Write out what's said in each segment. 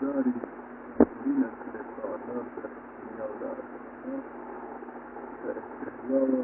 majority leaders that are not the, you know, the, the, the lower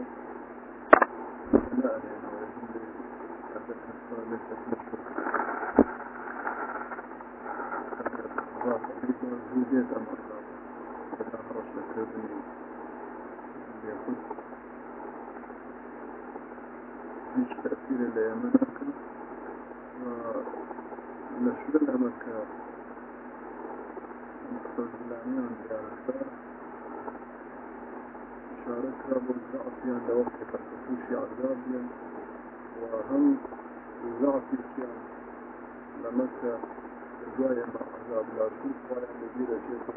توقف تكون شعر جافيا وأهم يزعف الشعر لمسة جاية مع عذاب لا شوف ولا مدير شيء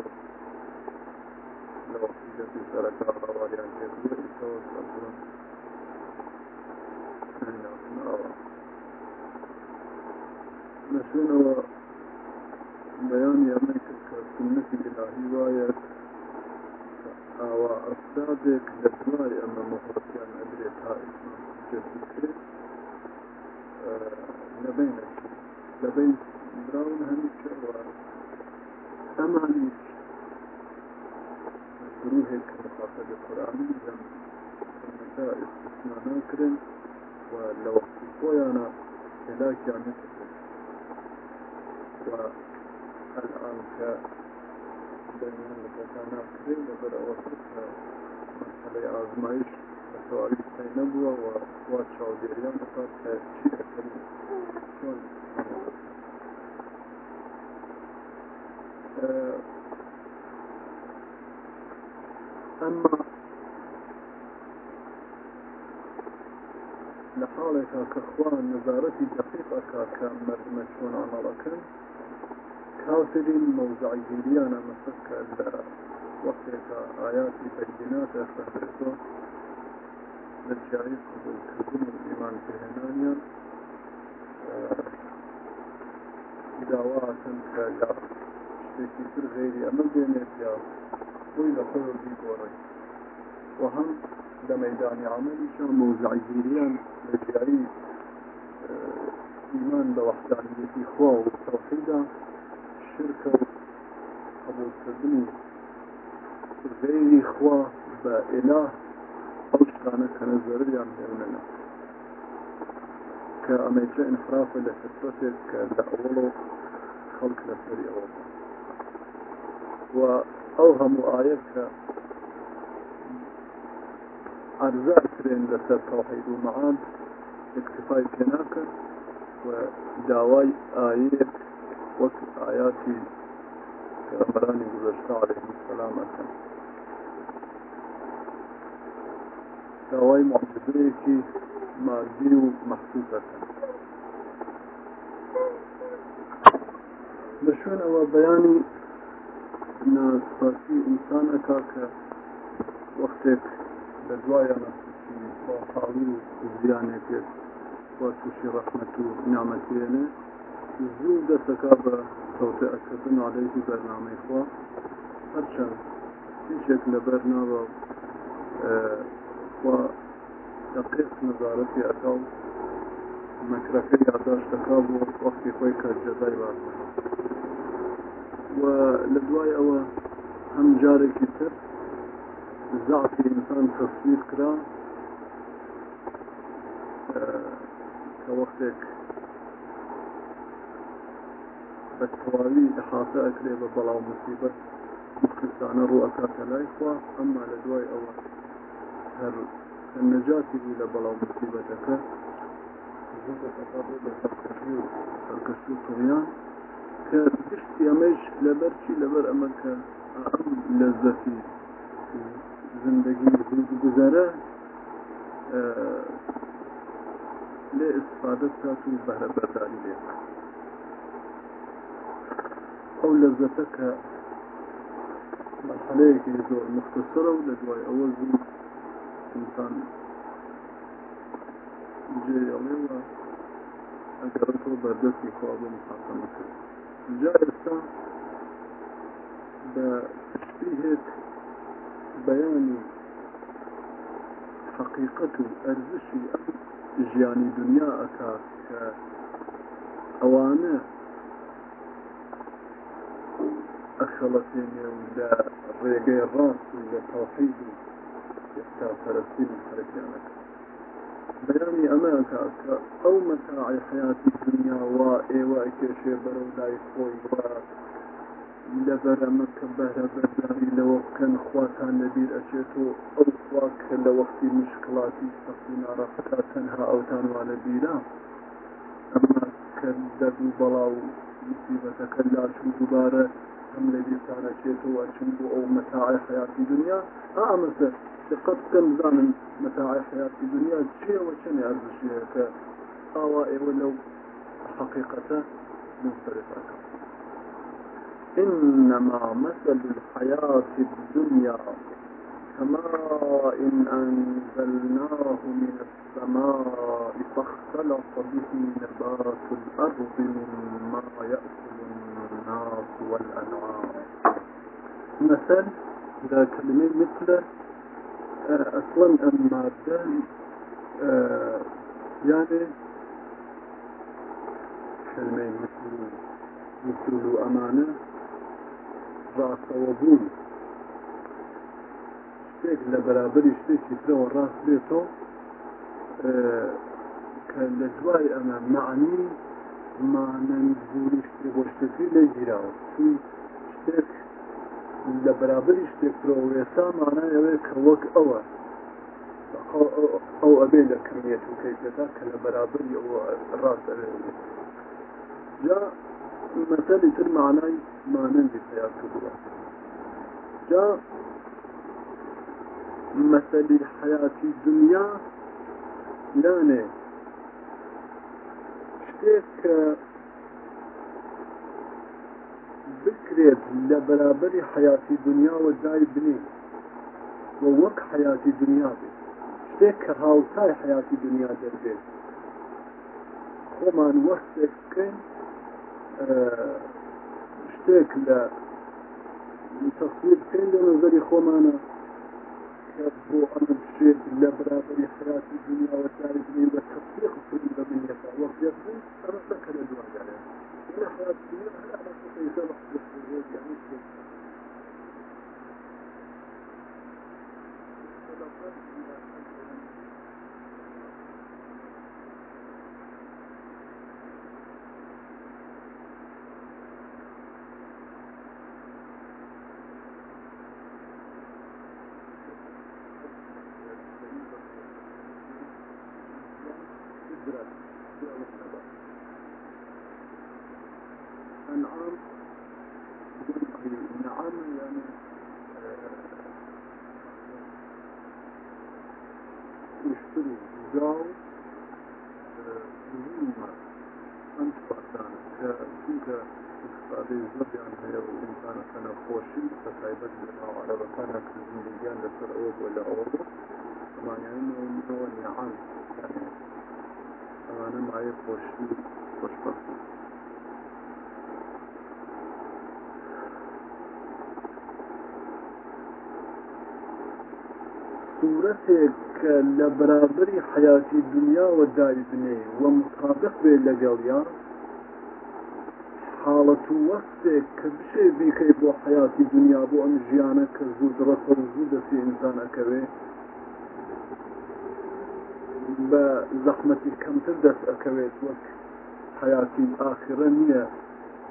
لو حجة سركة روالي عن كثير يتوسط أجرا نشون بيان يميك كسنة الإلهي وايات هو السابق لدواي أما مهرتيان أدريت هائف جديد لبين لبين براون هنيك وأمانيك روحك مخاطب القرآن لم نساء استثناء ناكرن ولو قويانا هلاك يعني الآن بينهم لبر أوسطها مرحلة آزمائش متوالي نبوة وقوات شاوديريان بطار كشيء أكلم شون أما لحالك كخوان نظارتي دقيقة كمردمة شون عملك حاصل موضعه ليانا مسكة وقتك آيات بينات فهرسو نرجعي قبول ككل الإيمان بهنانيا سنتك كلا شتي تر غيري أمل بينات يا قوي خوي بي بيقوري وهم لميدان عملي شام موزعي هيريان آه، رجعي إيمان بوحدانية إخوة وتوحيده شركة قبول كردني غيري خوا بإله أو شتانا كان زرد يعني لنا كأميجا انحراف لفترتك كدأولو خلق لسري أولا وأوهم آياتك أرزاء ترين لسر توحيد ومعاد اكتفاء كناك وداواي آيات وەک ئاياتی پێغەمبەرانی گوزەشتە عەلەیهم سەلام ئەکەن داوای معجزەیەکی مادی و مەحسوس ئەکەن لە شوێن ئەوە بەیانی ناسپاسی ئینسان ئەکا کە وەختێک لە دوایە نەسوسی خاڵی و زیانێک توشی ڕەحمەت و نامەتێنێ زوو دەستەکە بە کەوتەکردن عادەتی بەرنامەی خوا هەرچەند هیچێک لەبەر ناوە خوا دقیق نزارەتی ئەکا و مەکرەکەی یاداشتەکە بۆ وەختی خۆی کە جەدای باز و لە دوای ئەوە هەم جارێکی تر زعفی ئینسان تەسویر کرا کە وەختێک بەتەواوی دەحافە ئەکرێ بە بەڵاو مسیبەت کوردستانە ڕوەکاتە لای خوا ئەمما لە دوای ئەوە هەر نەجاتی بوو لە بەڵاو مسیبەتەکە سەرکەشت و تۆیان کە پشت ئەمەش لەبەر چی لەبەر ئەمە کە لە زەفی زندگی گزارە آه، لێ ئستفادە کات و بەرەبەرداری لێ أو لذتك مرحلة كذا مختصرة ولا دواي أول زي إنسان جاي عليها أجرته بردتي خواب جاي جائزة بتشبيهة بياني حقيقة أرزشي أم جياني دنيا أكا أوانا ئەخەڵەتی لە ڕێگەی ڕاست و لە تاقید و ئێستاپەرستی حرەکیانەکە بەرانی ئەمەکە کە ئەو مەتاعی حیاتی دنیا وا ئێوە کێشێ بەرەو لای خۆی وە لە بەرەمە کە بەرە بەرداری لەوە بکەن خواتان لەبیر ئەچێت و ئەو خوا کە لە وەختی مشکڵاتی سەختی ناڕەفتا تەنها ئەوتانوانە بیرە ئەمە کە دەبوو بەڵاو مصیبەتەکە لاچ و دووبارە كم الذي سارة شيتو وشنبو أو متاع حياة الدنيا ها مثلا دقت كم زمن متاع حياة الدنيا شيء وشن يعرض شيئا ك أوائل آه، ولو حقيقة منصرفة إنما مثل الحياة الدنيا كما إن أنزلناه من السماء فاختلط به نبات الأرض مما يأكل الناس والأنهار مثل إذا كلمة مثل آه، أصلا المادة يعني كلمة مثل مثل أمانة رأس وبون شتێک لبرابر بەرابری شتێکی ترەوە بيته بێتەوە کە لە دوای معنوی بوونی بۆشتەکەی لەگیراوە شتک لە بەرابری شتێکۆێستا مانایەوێ کە وەک ئەوە اوه او لە کمیت و کەیفێتا کە لە او ئەوە ڕاست جا مەسەلی تر معنای مانەندی پیار کردوە جا مثال حیاتی دنیا لانه شتێک کە بکرێت لە بەرابەری حیاتی دنیاوە جای بنی و وەک حیاتی دنیا بێت شتێک کە هاوتای حیاتی دنیا دەربێت خۆمان وەختێک بکەین شتێک لە تصویر بکەین لە نظری خۆمانە يبدو أن الشيخ لا بلا في حياة الدنيا والثالث من التطبيق السلوك من يسعى وقت يكون أنا سكن حياة الدنيا لا أنا سكن بالسجود يعني نعم نعم يعني يشتري زاو مهمة آه، أنت بعدان كنت استعدي زبي يعني عنها وإنسان كان خوشي فسايبت بها على بطانها كزميليان لسر أوض ولا أوض ثمانية يعني أنه نعم هو النعام يعني ئەوانە مایە خۆشی خۆشببخت صورتێک کە لە بەرابری حیاتی دنیا و داری بنێ و مطابق بێ لەگەڵیان حاڵەت و وەستێک کە بشێ بیکەی بۆ حیاتی دنیا بۆ ئەم ژیانە کە زوو درەخە زوو دەستی ئینسانەکەوێت بزخمتي كمتر دس أكويت وك حياتي آخرة نية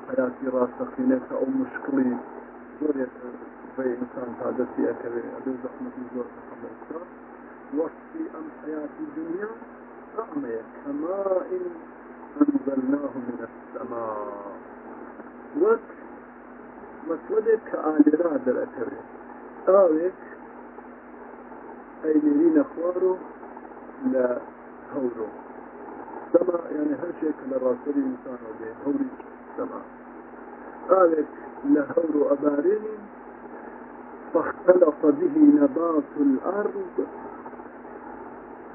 حياتي راستقينة أو مشكلة زورية في إنسان تادسي أكويت أبي زخمتي زور تحملتها وقتي أم حياتي الدنيا رحمة كماء أنزلناه من السماء وك مسودك كآلرا در أكويت آوك أي لرين أخواره لا هورو سما يعني هر شيء كلا راسلي إنسان وبيه هوري سما قالك لا أبارين فاختلط به نبات الأرض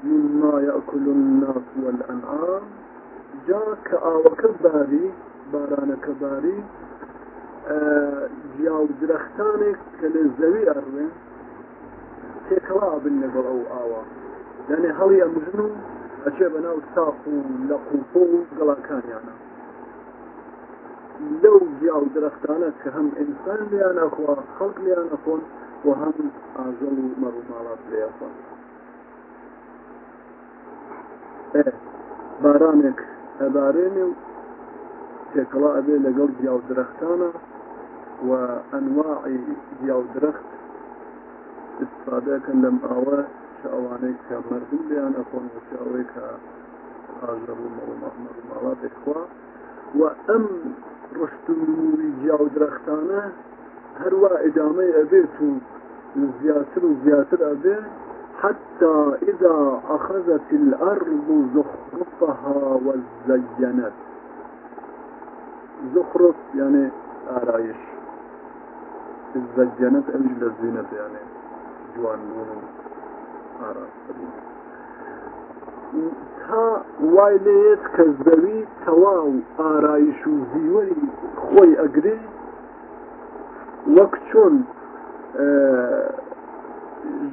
مما يأكل الناس والأنعام جاك آوك آه، باري بارانك باري جاو آه، درختانك کە لە زەوی ئەڕێن أو بن لەنێ هەڵی ئەمژن و ئەچێ بە ناو ساف و لە قوپۆ و گەڵاکانیانە لەو گیا و درەختانە کە هەم ئینسان لیانەخوا خەڵک لیانەخۆن و هەم ئاژەڵ و مەڕووماڵات لێخۆن بارانێک هەبارێنێ و تێکڵا ئەبێ لەگەڵ گیا و درەختانە و ئەنواعی گیا و درەخت استفادەکەن لەم ئاوە ئەوانەی کە مردم بیان ئەخۆن وچە ئەوەی کە ئاژەر و مەڵمەحمەد ماڵاتێک خوا و ئەم ڕشت ووری جیا و درەختانە هەروە ئیدامەی ئەبێت و زیاتر و زیاتر ئەبێ حتى إذا أخذت الأرض زخرفها وزينت زخرف يعني آرائش زينت أمجل الزينة يعني جوان نور ئاراستبوو تا وای لێت کە زەوی تەواو ئارایش و زیوەری خۆی ئەگرێ وەک چۆن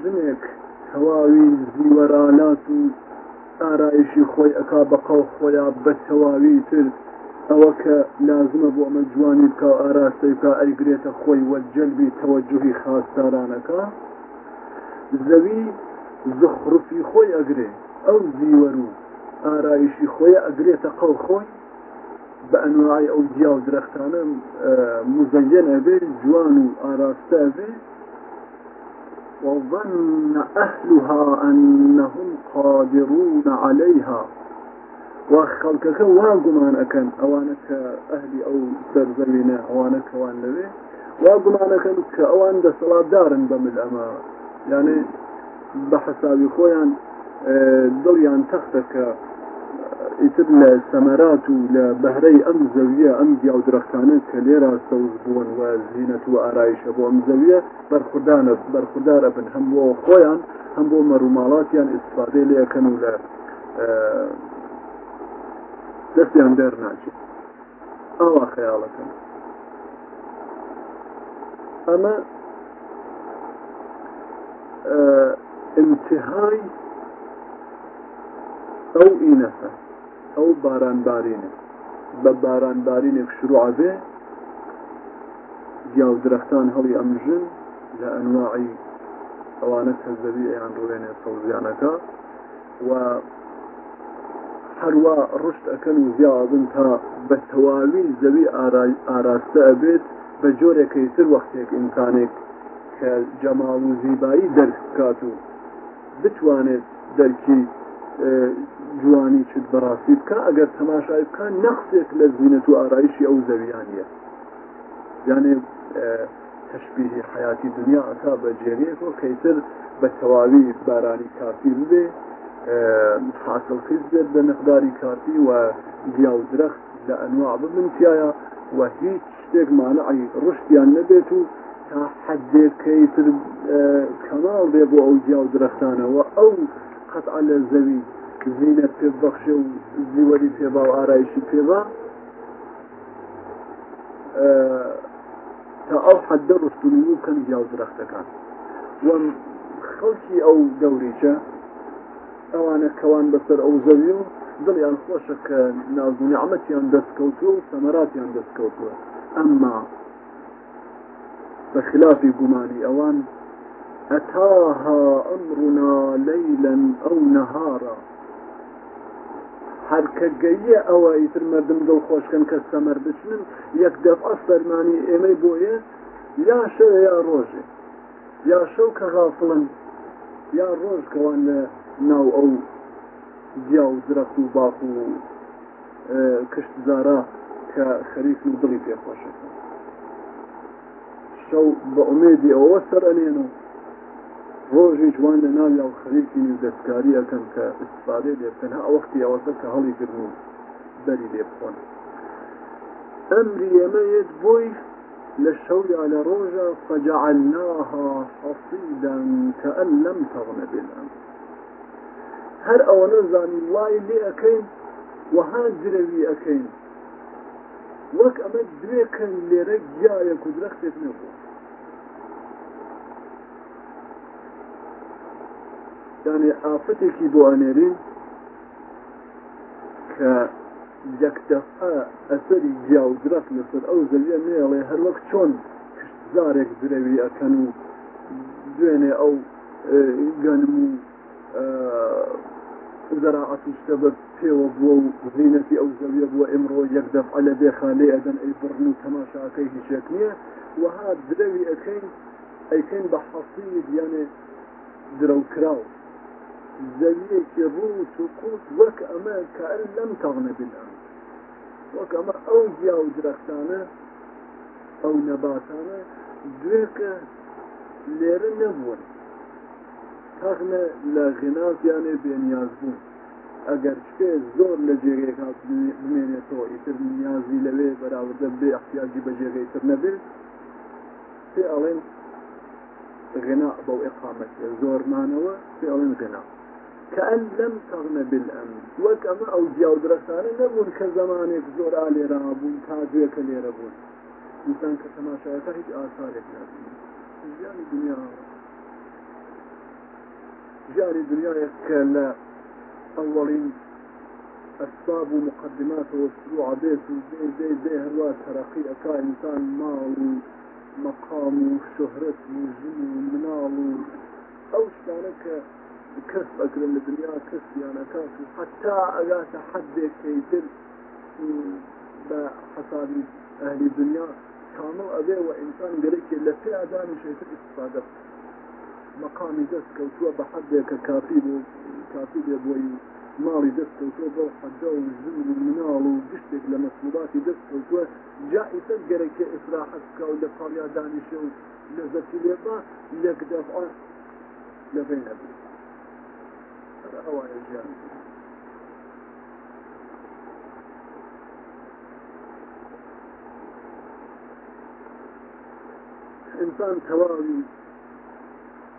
ژنێک تەواوی زیوەرانات و ئارایشی خۆی ئەک بەقاو خۆیان بە تەواوی تر ئەوە کە لازمە بۆ ئەمە جوانی بکە ئاراستەی کا ئەیگرێتە خۆی وەجلبی تەوەجوهی خاستارانەکە زەوی زخرفی خوی اگری او زیورو و خوی اگری ئەگرێتە خوی با انواعی او دیا و درختانه مزین بێ جوان و ئاراستە و وظن أهلها أنهم قادرون عليها وخلقك واقمان اکن أوانك أهلي أو سرزمنا أوانك وان لبي واقمان اکن اوان دا صلاة دار بمل أما يعني بە حساوی خۆیان دڵیان تەختە کە ئیتر لە سەمەرات و لە بەهرەی ئەم زەویە ئەم گیاو درەختانە کە لێرە سەوز بوون و زیینەت و ئارایشە بۆ ئەم زەویە بەرخدانە بەرخدارە بن هەم بۆ خۆیان هەم بۆ مەروماڵاتیان ئیسپادەی لەکەن و لە دەستیان دەر ناچێت ئاوا خەیاڵەکەن ئەمە انتهای ئەو ئینەسە ئەو بارانبارینە بە بارانبارینێک شروع بێ گیا و درەختان هەڵی ئەمژن لە ئەنواعی ئەوانە کەزەوی ئەیان ڕوێنێ سەوزیانەکە و هەروە ڕشت ئەەکەن و زیابن تا بە تەواوی زەوی ئاراستە ئەبێت بە جۆرێکی تر وەختێک ئینسانێک کە جەماڵ و زیبایی دەرکات و بتوانێت دەرکی جوانی چت بەڕاستی بکە ئەگەر تەماشای بکە نەخسێک لە زیینەت و ئارایشی ئەو زەویانە یانێ تشبیه حیاتی دنیا ئەتا بە جێریەک و کەیتر بە تەواوی بارانی کافی بێ حاصل خیز بێت بە مقداری کافی و گیا و درەخت لە ئەنواع ببنتیایە و هیچ شتێک مانەعی ڕشتیان نەبێت و تا حەدێک کەیتر کەماڵ بێ بۆ ئەو جیا و درەختانەوە ئەو قەت لە زەوی زیینەت پێبەخشێ و زیوەری پێبا و ئارایشی پێبا تا ئەو حەدە ڕستونی و کەم جیا و درەختەکان وەم خەڵکی ئەو دەوریچە ئەوانە کەوان بەسەر ئەو زەوی و دڵیان خۆشە کە نازونی عمەتیان دەستکەوتووە و سەمەراتیان دەستکەوتووە ئەمما بخلاف گمانی اوان اتاها امرنا ليلا او نهارا هر که گیه او ایتر مردم دل خوش کن که سمر بچنن یک دفعه فرمانی ایمه بویه یا شو یا روژه یا شو که غافلن یا روژ کوان ناو او دیاو درخت و باخ و کشتزارا که خریف و دلی پێخۆشەکە شەو بە ئومێدی ئەوە سەرەنێن و ڕۆژی جوان لە ناوی ئەو خەریکی دەستکاری ئەەکەن کە استفادە لێ تەنها ئەوەختی ئەوەسە کە هەڵی کردن و بەری لێ بخۆن ئەمری ئێمەیت بۆی لە شەوری لە ڕۆژە فەجعلناها حەسیدا کەئەن لەم تەغنە بێنان هەر ئەوە نەزانین وای لێ ئەەکەین وەها درەوی ئەەکەین وەک ئەمە درێکن لێرە گیایە و درەختێک نەبوو دانی حافتێکی بۆ ئەنێرین کە یەکدەفە ئەسەری جیاودرەت لەسەر ئەو زەویە نێڵێ هەروەک چۆن کشتزارێک درەوی ئەکەن و دوێنێ ئەو گەنم و زراعەت شتە بە پێوە بووە و زیینەتی ئەو زەویە بووە ئەمڕۆ یەکدەف ئەلە بێخانێ ئەدەن ئەی بڕن و تەماشاکەی هیچێک نییە وها درەوی ئەەکەین ئەیکەین بە حەسیید یانێ درەوکراوە زەویەکی ڕوت و قوت وەک ئەمە کار لەم تەغنە بلان وەک ئەمە ئەو گیا و درەختانە ئەو نەباتانە دوێکە لێرە نەبوون تەغنە لە غنازیانێ بێنیاز بوون ئەگەر شتێ زۆر لە جێگەیەک بمێنێتەوە ئیتر نیازی لەوێ بەراوردە بێ احتیاجی بە جێگەی تر نەبێت پێ ئەڵێن غنا بەو ئقامەت زۆرمانەوە پێ ئەڵێن غنا كأن لم تغن بالأمن وكما أو جياو درستانه نبون كزمانك زور آلي رابون تاجوك لي رابون إنسان كتماشايته هيد آثارك نبون جاني دنيا جاني دنيا يكلا أولين أسباب ومقدمات وفروع بيت وزي زي زي هلوات ترقي أكا إنسان مال ومقام وشهرت وجن ومنال أو شتانك کەس بەگرن لە دنیا کەسیانەکات و حتا ئەگاتە حدێکی تر بە حسابی ئەهلی دنیا کامل ئەبێ و ئینسان گەرەێکی لە پێ ئادانی شێتر استفاده مەقامی دەست کەوتووە بە حدێکە کافی بوو کافی بێ بۆی ماڵی دەست کەوتوە بەو حەدا و زمر و مناڵ و گشتێک لە مەسوڵاتی دەست کەوتووە جائیسەر گەرەێکی ئیسراحەت بکە و لە إنسان تواوي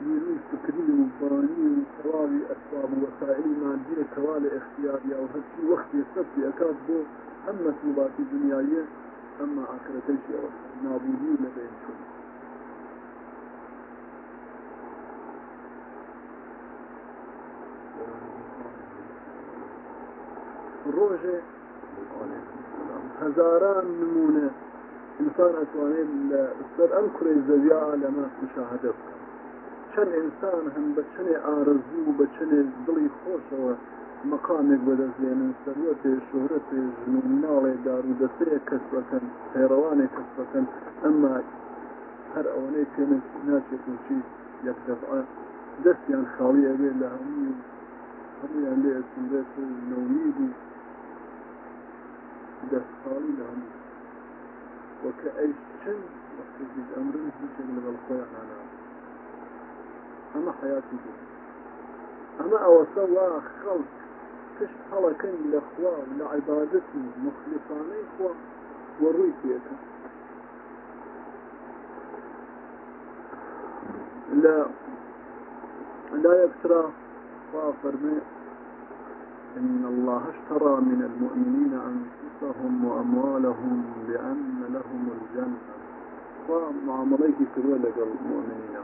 يريد تكريم وبرانين تواوي أسباب وسائل مادية كوالي او وهالشي وقت يستطيع أكاد بو أما سلوبات الدنياية أما آخرتي او نابودين لديهم شوي ڕۆژێ هەزاران نمونە ئینسان ئەتوانێت لە سەر ئەم کوڕی زەویا لەمە مشاهدە بکە چەند ئینسان هەم بە چنێ ئارزوو بە چنێ دڵی خۆشەوە مەقامێک بەدەستێنن سەروە پێشورە پێژن و ناڵێ دار و دەستەیە کەس بەکەن پێڕەوانێک کەس بەکەن ئەمما هەر ئەوەی پێێنن ناچێت وچی یەک دەفعات دەستیان خاڵی ئەوێ لە هەموو هەمویان لێ سندێت نەونی بوو دفعان لهم وكأي شيء وقت الأمر بشكل من الخويا على أما حياتي دي. أما أوصى الله خلق تش حلقين لأخوة لعبادتي مخلصاني إخوة وريتيك لا لا فافر من إن الله اشترى من المؤمنين أنفسهم أنفسهم وأموالهم بأن لهم الجنة سروا لك المؤمنين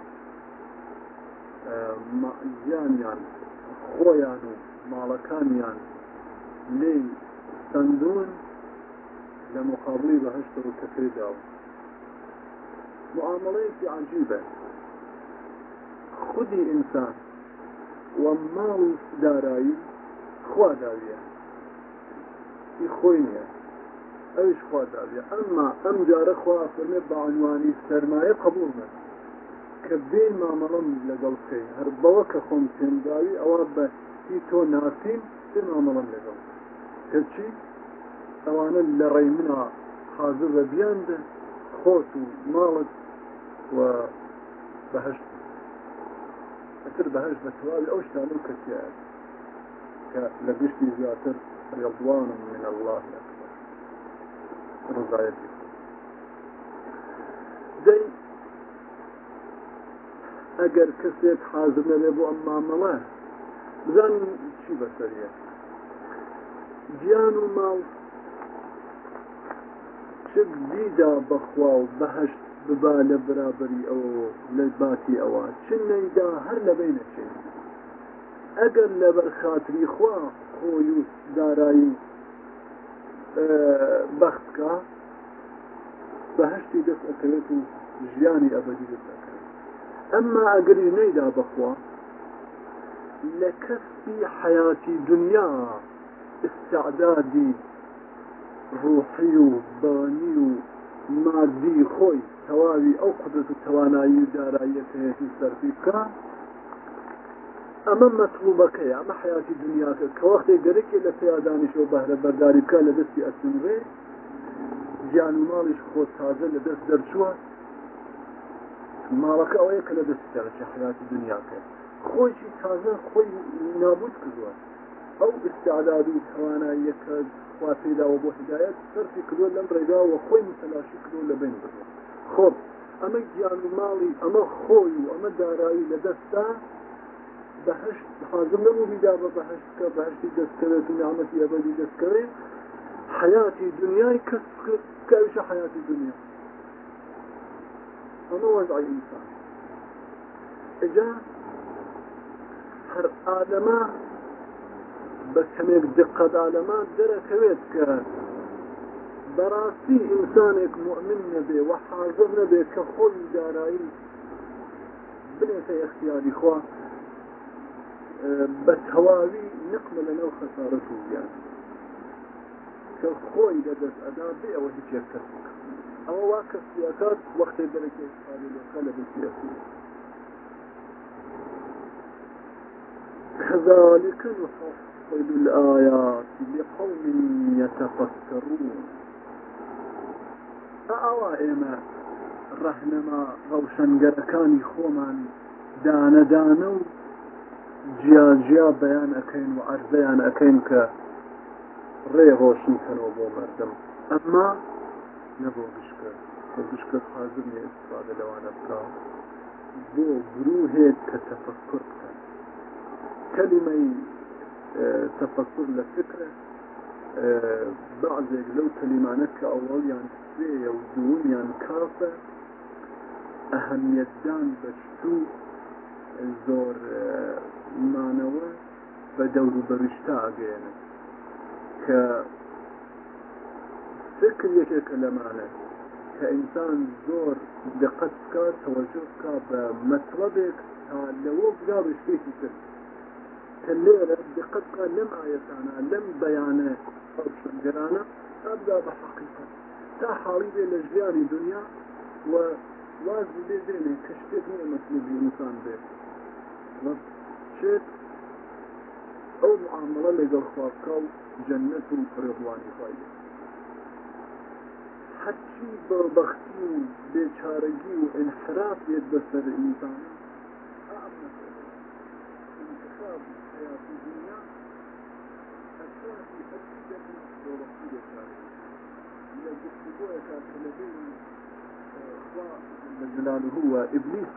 آه، مأجانيان يعني، خويان يعني، مالكانيان يعني. لي تندون لمقابلي بهشت الكفر داو معامليك عجيبة خدي إنسان ومال دارائي خوا داريه خۆی نیە ئەوش خواداوێ ئەمما ئەم جارە خوا فەرمێ بەعنوانی سەرمایە قبول بە کە بێ مامەڵم لەگەڵ بکەی هەر بەوە کە خۆم پێنداوی ئەوە بە هی تۆ ناسیم بێ مامەڵم لەگەڵ کەچی ئەوانە لە ڕێ منە حاضر بە بیاندە خۆت و ماڵت و بەهشت ئەتر بەهشت بە تواوی ئەو شتان و کەسیە کە لە گشتی زیاتر رضوان من الله أكبر رضايتي دەی ئەگەر کەسێک حازر نەبێ بۆ ئەم مامەڵە بزانین چی بەسەریە گیان و ماڵ چک دیدا بەخوا و بەهشت ببا لە برابری ئەو لە باتی ئەوە چ نەیدا هەر لەبەی نەچێت ئەگەر لەبەر خاتری خوا خۆی و دارایی بەختکە بەهشتی دەست ئەکەوێت و ژیانی ئەبدی دەست ئەکەوێت ئەمما ئەگەری نەیدا بەخوا لە کەسبی حیاتی دنیا استعدادی ڕوحی و بانی و مادی خۆی تەواوی ئەو قدرت و توانایی و داراییەکەیەتی سەرفی بکە ئەمە مەطلوبەکەی ئەمە حیاتی دنیاکە کە وەختێک گەرەێکی لە پیادانیشەوە بەهرە بەرداری بکە لە دەستی ئەسنڕێ گیان و ماڵیش خۆتازە لە دەست دەرچووە ماڵەکە ئەوەیە کە لە دەستی دەرەچە حیاتی دنیاکە خۆشی تازە خۆی نابود کردووە ئەو استعداد و تواناییەکە خوا پێداوە بۆ هدایەت سەرفی کردووە لەم ڕێگا و خۆی متەلاشی کردو لە بین بڕوە خۆب ئەمە گیان و ماڵی ئەمە خۆی و ئەمە دارایی لە دەستا بحش حاضر نبو بدا بحشت كبحشت دسكرت نعمة أبدي دسكرت حياتي دنياي كأيش حياتي دنيا أنا وضع الإنسان إجا هر آدمه بەکەمێک دقت ئالەما دەرەکەوێت کە بەڕاستی ئینسانێک مؤمن نەبێ و نبي نەبێت کە خۆی دارایی بنێتە اختیاری خوا بە تەواوی نقمە لەنەو خەسارەت و زیان کە خۆی لە دەست ئەدا بێ ئەوە هیچ کەس ئەوە وا کەسیەکات وەختی دەرەکی ئیسپانیەکە لە بسیەکە كذلك نفصل الآيات لقوم يتفكرون ئەوائێمە ڕەهنەما ڕەوشەنگەرەکانی خۆمان دانەدانە و جیان جیا بەیان ئەەکەین و عەرزەیان ئەەکەین کە ڕێهۆشنکەنەوە بۆ مردم ئەمما نەبوو بشکە بشکە حاضر نیە استفاده لەوانە بکە بۆ گروهێک کە تەفکر بکەن کەلیمەی تەفکر لە فکرە بعضێک لەو کەلیمانە کە ئەوڵیان سێە و دووەمیان کافە ئەهەمیەتدان بەشتوو زۆر مانەوە بدور دەور و بەریشتا ئاگەێنە کە فکر كإنسان زور کە ئینسان زۆر دقت بکە تەوەجه بکە بە مەطلبێک تا لەوە بدا بشتێکی تر کە لێرە دقت بکە لەم ئاەتانە لەم بەیانە شنگرانە تا بدا بە حقیقت تا حاڵی بێ و واز بێ بێنێ کە شتێک نیە مەسلوبی بچێت ئەو معاملە لەگەڵ خواکە و جەنەت و پرێوانی خی حەچی بەبختی و بێچارەگی و انحراف یت بەسەر ئینسان جلاله هو إبليس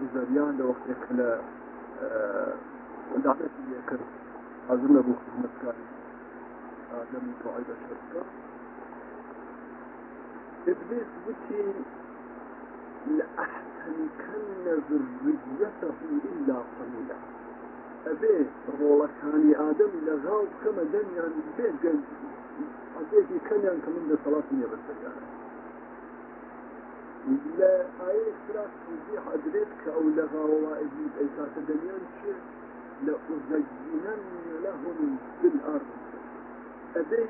بزريان لوقت إخلاء وندعتك يكر عزمنا بو خدمتك آدم وعيد الشركة إبليس بكي لأحتنكن ذريته إلا قليلا أبي رولكاني آدم لغاو كما دنيا بيت قلبي أبيتي كان كمان لصلاة نيابة يعني لآية خلاف توضيح أدريتك أو لغوائد إذا تدنيان شيء لأزينن لهم في الأرض أدريت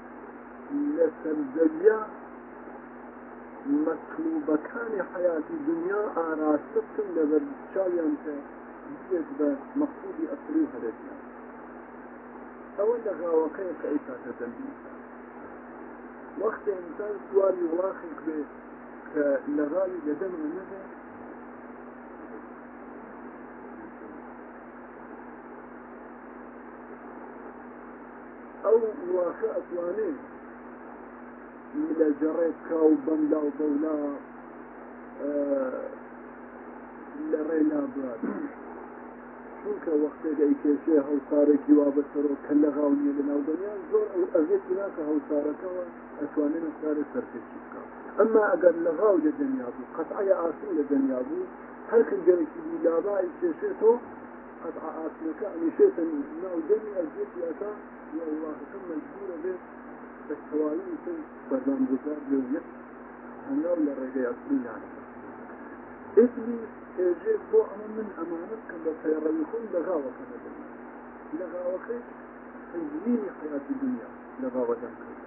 لسندليا مطلوبەکانی حياتی دنیا ئاراستتم لە بەرچاویان کە بێت بە مەخصودی ئەسری هەرێتیان ئەوە لەغاوەکەی کە ئیساتەتەندی وەختێ ئینسان سوالی وڵاخێک بێت لە ڕای لەدەم او ئەو واشە ئەتوانێت لە جەڕێت کاو بەملا و چونکە وەختێگەی کێشێ هەوسارێکی وابەسەرۆ کە لە غاونیە لە ناودەنیان زۆر ئەو ئەزێتی ناکە هەوسارەکەەوە ئەتوانێت سارە سەرکەشی بکە ئەما ئەگەر لە غاو لە دنیا بوو قەتعە ئاسین لە دنیا بوو هەرکن گەرەی لابای کێشێتەوە قەتعە ئاسینەکە ئەنیشێتە ناودەنی ئەزێتی ئەکە یا وڵاتەکە مەجبورە بێت بە تەواوی بەردامگوزار لەویەت هەنگاو لە ڕێگەی ئەسلیانە ئیسلی ئێژێ بۆ ئەمە من ئەمانەت کەم بە پەیڕەوی خۆی لەغاوەکە دەبن لەغاوەکەی تەنزیمی حیاتی دنیا لەغاوەدەم کرد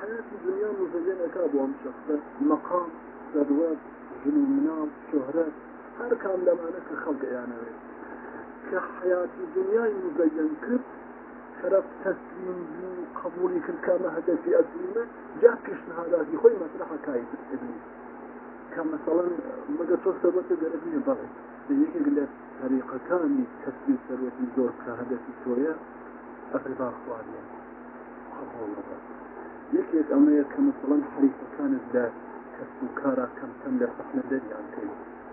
حياتی دنیا مزەجەنەکە بۆ ئەم شخصە مەقام ثروات ژنو منام شهرەت هەر کام لەمانە کە خەڵگەیانەوێت کە حياتی دنیای مزەجەن کرد شرف تسلیم و قبولی کرد کامە هەدەفی ئەسلیمە جا پیشنهاداتی خۆی مەسرحە کاری ابلیس کە مەسەڵەن مەگە تۆ سەبەتە دەرەبیە بەڵێ یەکێک لە طریقەکانی کەسبی سەرەتی زۆر کە هەدەفی تۆیە ئەفریقا خواردێ یەکێک ئەمەیە کە مەسەڵەن حریفەکانت لە کەسب و کارا کەمتەم لە سەحنە دەریان کەی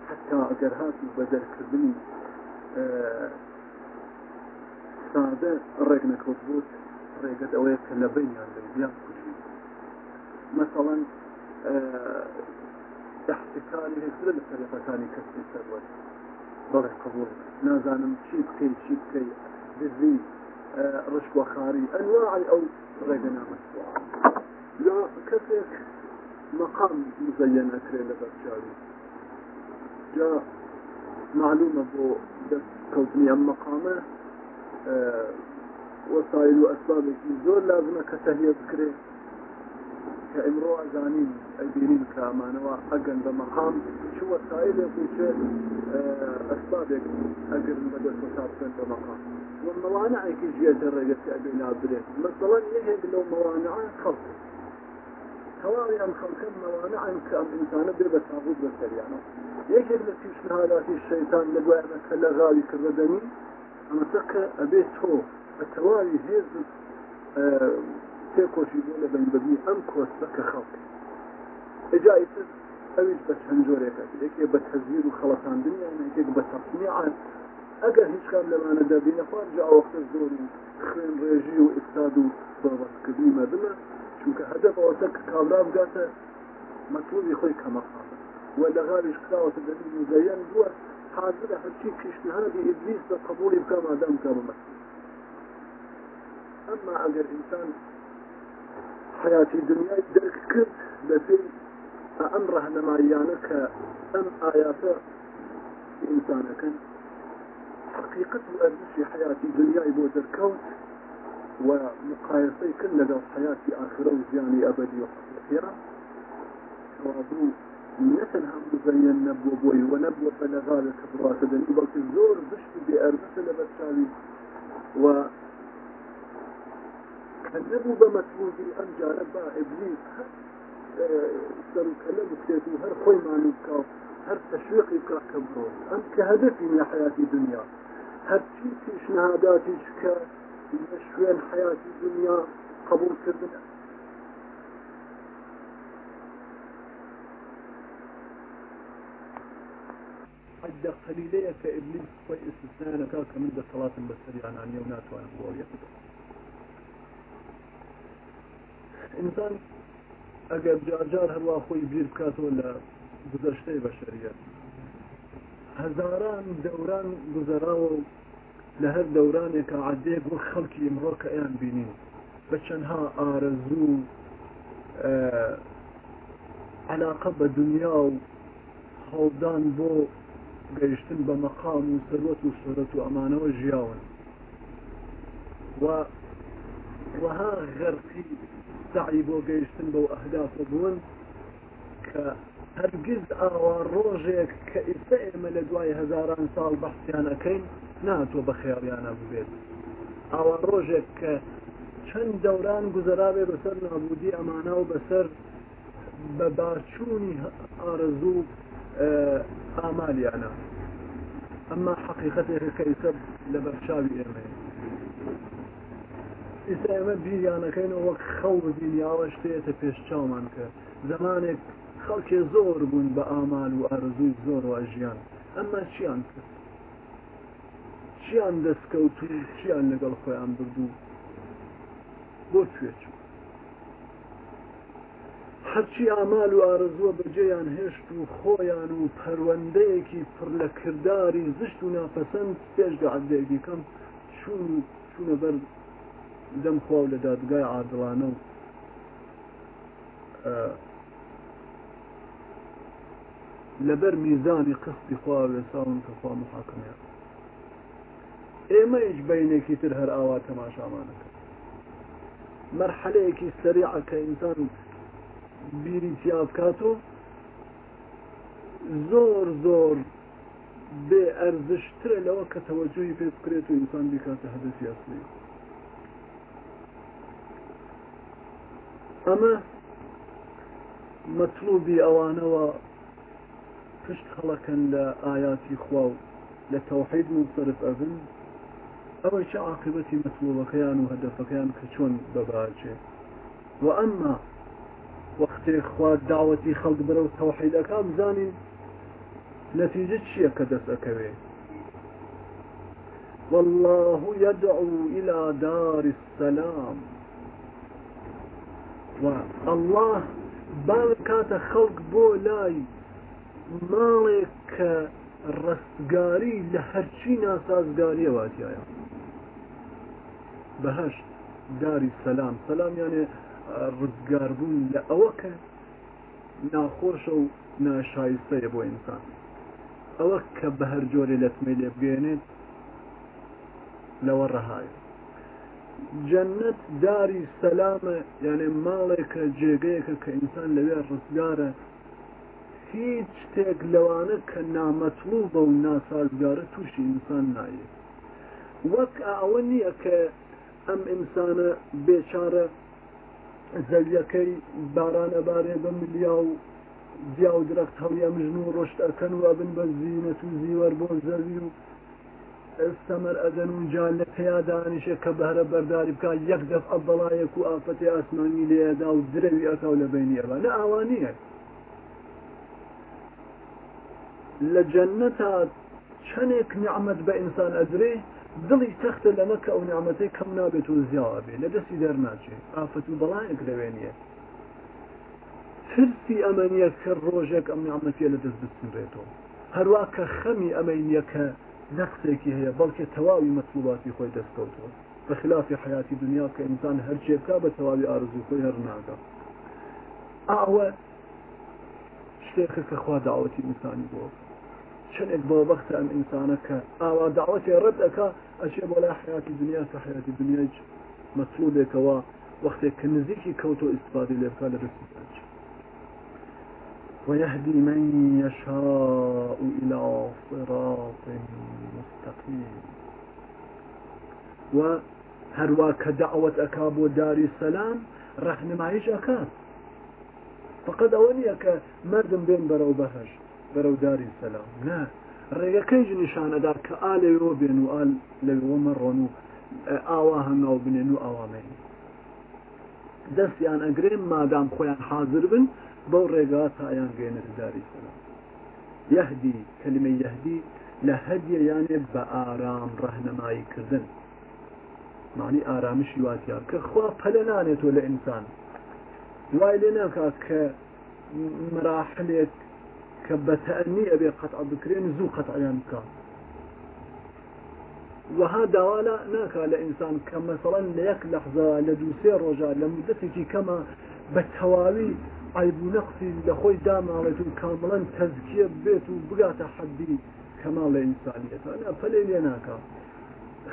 حتا ئەگەر هاتی بە دەرکردنی سادە ڕێک نەکەوت بوت ڕێگەت ئەوەیە کە لە بینیان بیان کوچی مەسەڵەن احتكاله سر سەرەتەکانی کەسی سەروەر بەڵێ قبول نازانم چی بکەی چی بکەی دزی ڕشوەخاری ئەنواعی ئەو ڕێگەنامە یا کەسێک مەقام مزەن ئەکرێ لە بەرچاوی جا معلومە بۆ دەست کەوتنی ئەم مقامة آه، وسائل واسباب ئەسبابێکی زۆر لازمە کە تەهیە كإمرو أزانين أيدينين كامانوا أقن بمقام شو وسائل يقول شيء اه، أسبابك أقن بدل مسابقين بمقام والموانع يكي جيه درجة أبينا بريد مثلا يهد لو موانع خلق هواي أم خلق موانع كأم إنسان بي بتعبود بسريانا يكي بلتيش شهادات الشيطان لقوة مثلا غالي كردني انا تقى أبيت هو التواري هيز سێ کۆشی بوو لە بەندبنی ئەم کۆسە کە خەڵک ئەجای تر ئەویش بە چەند جۆرێکەکە یەکێ بە تەزیر و خەڵەتاندن یانێکێک بە تەسمیعان ئەگەر هیچ کام لەمانە دەبینە خوارج ئەوەختە زۆری خوێن ڕێژی و ئستاد و بەڕستکردی مەدمە چونکە هەدەفەوەتە کە کاڵا بگاتە مەطلوبی خۆی کەمەخان وە لە غاریش کراوەتە دەبی مزەیەن بووە حاضر هەرچی پیشنهادی ئیدلیس بە قبولی بکە مادەم کە بمەسی أما أجر الإنسان حياتي الدنيا درك كل بفي أمره لما يانك أم آيات إنسانك حقيقة أرزش حياتي الدنيا يبوتر كوت ومقايصي كل لقى حياتي آخرة وزياني أبدي وحقيرة وأبو نسل هم زي النبو بوي ونبو فلغالك براسدن يبقى زور بشتي بأرزش لبتشالي ونبو نبوو بە مەسوودی ئەم جارە با ئەبلی سەر و کەلە بکرێت و هەر خۆی مانی بکاو هەر تەشویقی بکا کە بڕۆ ئەم کە هەدفی لە حیاتی دنیا هەرچی پیشنهاداتی کە لە شوێن حد قليلية كإبليس كويس استثناء صلاة بسريان عن يونات وأنا بوريا ئینسان ئەگەر جارجار هەروە خۆی بیر بکاتەوە لە گزەشتەی بەشەریە هەزاران دەوران گزەراوە و لە هەر دەورانێکە عادێک وە خەڵکی ئمڕۆ کە ئەیان بینی بە چەندها ئارەزوو علاقە بە دنیا و هەڵدان بۆ گەیشتن بە مەقام و سەرەت و شەرەت و ئەمانەوە ژیاون وەها غەرقی سعی بۆ گەیشتن بەو ئەهداف بوون کە هەرگیز ئاوا ڕۆژێک کە ئێستا ئێمە لە دوای هزاران ساڵ بەحسیانەکەین ناتۆ بە خێڵیانە ببێت ئاوا ڕۆژێک کە چەند دەوران گوزەراوێ بەسەر نابودی ئەمانە و بەسەر بە باچوونی ئارزوو ئامالیانە ئەمما حقیقەتێکەکە ئێستا لە بەرچاوی ئێمەیە ئێستا ئێمە بیریانەکەین وەک خەو ببین یاوە شتێتە پێش چاومان کە زمانێک خەڵکێ زۆر بوون بە ئامال و ئارزووی زۆر واژیان ئەمە چیان کرد چیان دەستکەوت و چیان لەگەڵ خۆیان بردوو بۆ کوێچوو هەرچی ئامال و ئارزووە بەجێیان هێشت و خۆیان و پەروەندەیەکی پڕ لە کردداری زشت و ناپەسەند پێشدا عدێگی کەم چون چونە بەر دەم خۆ لە دادگای عادڵانە و لەبەر میزانی قستی خواێ ساون کەخوا محاکمەیە ئێمەش بینێکی تر هەر ئاوا تەماشامانەکە مەرحلەیەکی سەریع کە ئینسان بیری تیابکات و زۆر زۆر بێ ئەرزشترە لەوە کە تەوەجوی پێ بکرێت و ئینسان بیکاتە هەدەفی ئەسلی ئەمە مەطلوبی ئەوانەوە پشت خەڵەکەن لە ئاياتی خوا و لە تەوحید منصرف ئەبن ئەوەی چه عاقبەتی مەطلوبەکەیان و هەدەفەکەیان کە چۆن بەباچێ و ئەمما وەختێ خوا داوەتی خەڵک برە و تەوحیدەکان بزانین نەتیجە چییە کە دەستەکەوێ والله يدعو إلى دار السلام و الله باوێت کاتە خەڵک بۆ لای ماڵێک کە ڕستگاری لە هەرچی ناسازگاریە واتیایە بەهشت داری سەسلام سەسلام یانێ ڕزگاربوون لە ئەوە کە ناخۆشە و ناشایستەیە بۆ ئینسان ئەوە کە بە هەر جۆرێ لەتمێ لێ بگێنێت لەوە ڕەهایە جەنت داری سەلامە یانێ ماڵێکە جێگەیەکە کە ئینسان لەوێ ڕزگارە هیچ شتێک لەوانە کە نامەتلوو بە و ناسازگارە تووشی ئینسان نایە وەک ئەوە نییە کە ئەم ئینسانە بێچارە زەویەکەی بارانە بارێ بە ملیا و دیا و درەخت هەڵیە مژن و ڕۆشتەکەن و بن بە زیینەت و زیوەەر بۆ زەوی و ئەستەمەر ئەگەن و جان لە پیا دانیشە کە بەرە بەرداری بکە یەک دەف ئەبڵایەک و ئافەتی ئاسمانی لێدا و درەوی ئەکاو لە بینیەوە لە ئاوانە لە جەنەتا چەندێک نعممەد بە ئینسان ئەدرێ دڵی تەختە لەمە کە ئەو نعممەەی کەم نابێت و زیاوابێ لە دەستی دەرناچێت ئافەت و بەڵایەک لەوێنە ترسی ئەمەنیە کە ڕۆژێک ئەم نعممەتە لە دەست بسمڕێتەوە هەروە کە خەمی ئەمەینیەکە نە قسێکی هەیە بەڵکە تەواوی مەسلوباتی خۆی دەستکەوتەوە بە خلافی حیاتی دنیا کە ئینسان هەرچێبکە بە تەواوی ئارزوو خۆی هەرناگە ئاوە شتێکە کە خوا داوەتی ئینسانی بۆ چندێک بۆ بەختە ئەم ئینسانە کە ئاوا داوەتی ڕەتەکە ئەچێ بۆ لای حیاتی دنیا کە حیاتی دنیای مەسلوبێکەوە وەختێک کە نزیکی کەوتۆ ئیسپادی لێبکە لە دەستیتانچ ويهدي من يشاء إلى صراط مستقيم وهرواك دعوة أكاب ودار السلام ما يش أكاب فقد أوليك مردم بين برو بهج برو دار السلام لا ڕێگەکەی نیشان نشان دار كآل يوبين وآل و ئال آواهم أو و ئاوا هەنگاو بنێن ما دام دەستیان حاضر بن بەو ڕێگا تایان گوێنەرداری سەلا یهدی کلمە یهدی لە هەدیە یانێ بە ئارام ڕەهنەمایی کردن معنی ئارامشی واتیان کە خوا پەلە نانێتەوە لە ئینسان وای لێ ناکات کە مراحلێت کە بەتەنی ئەبێ قەت بکرێن زوو قەتیان بکە وها داوالا ناکا لە ئینسان کە مەسەڵەن لە یەک لەحزە لە دووسێ ڕۆژە لە مدەتێکی کەمە بە تەواوی عیبوو نەقسی لە خۆی داماڵێت و کامڵەن تەزکیە بێت و بگاتە حەدی کەماڵ لە ئینسانیەتان ئەپەلێ لێ ناکە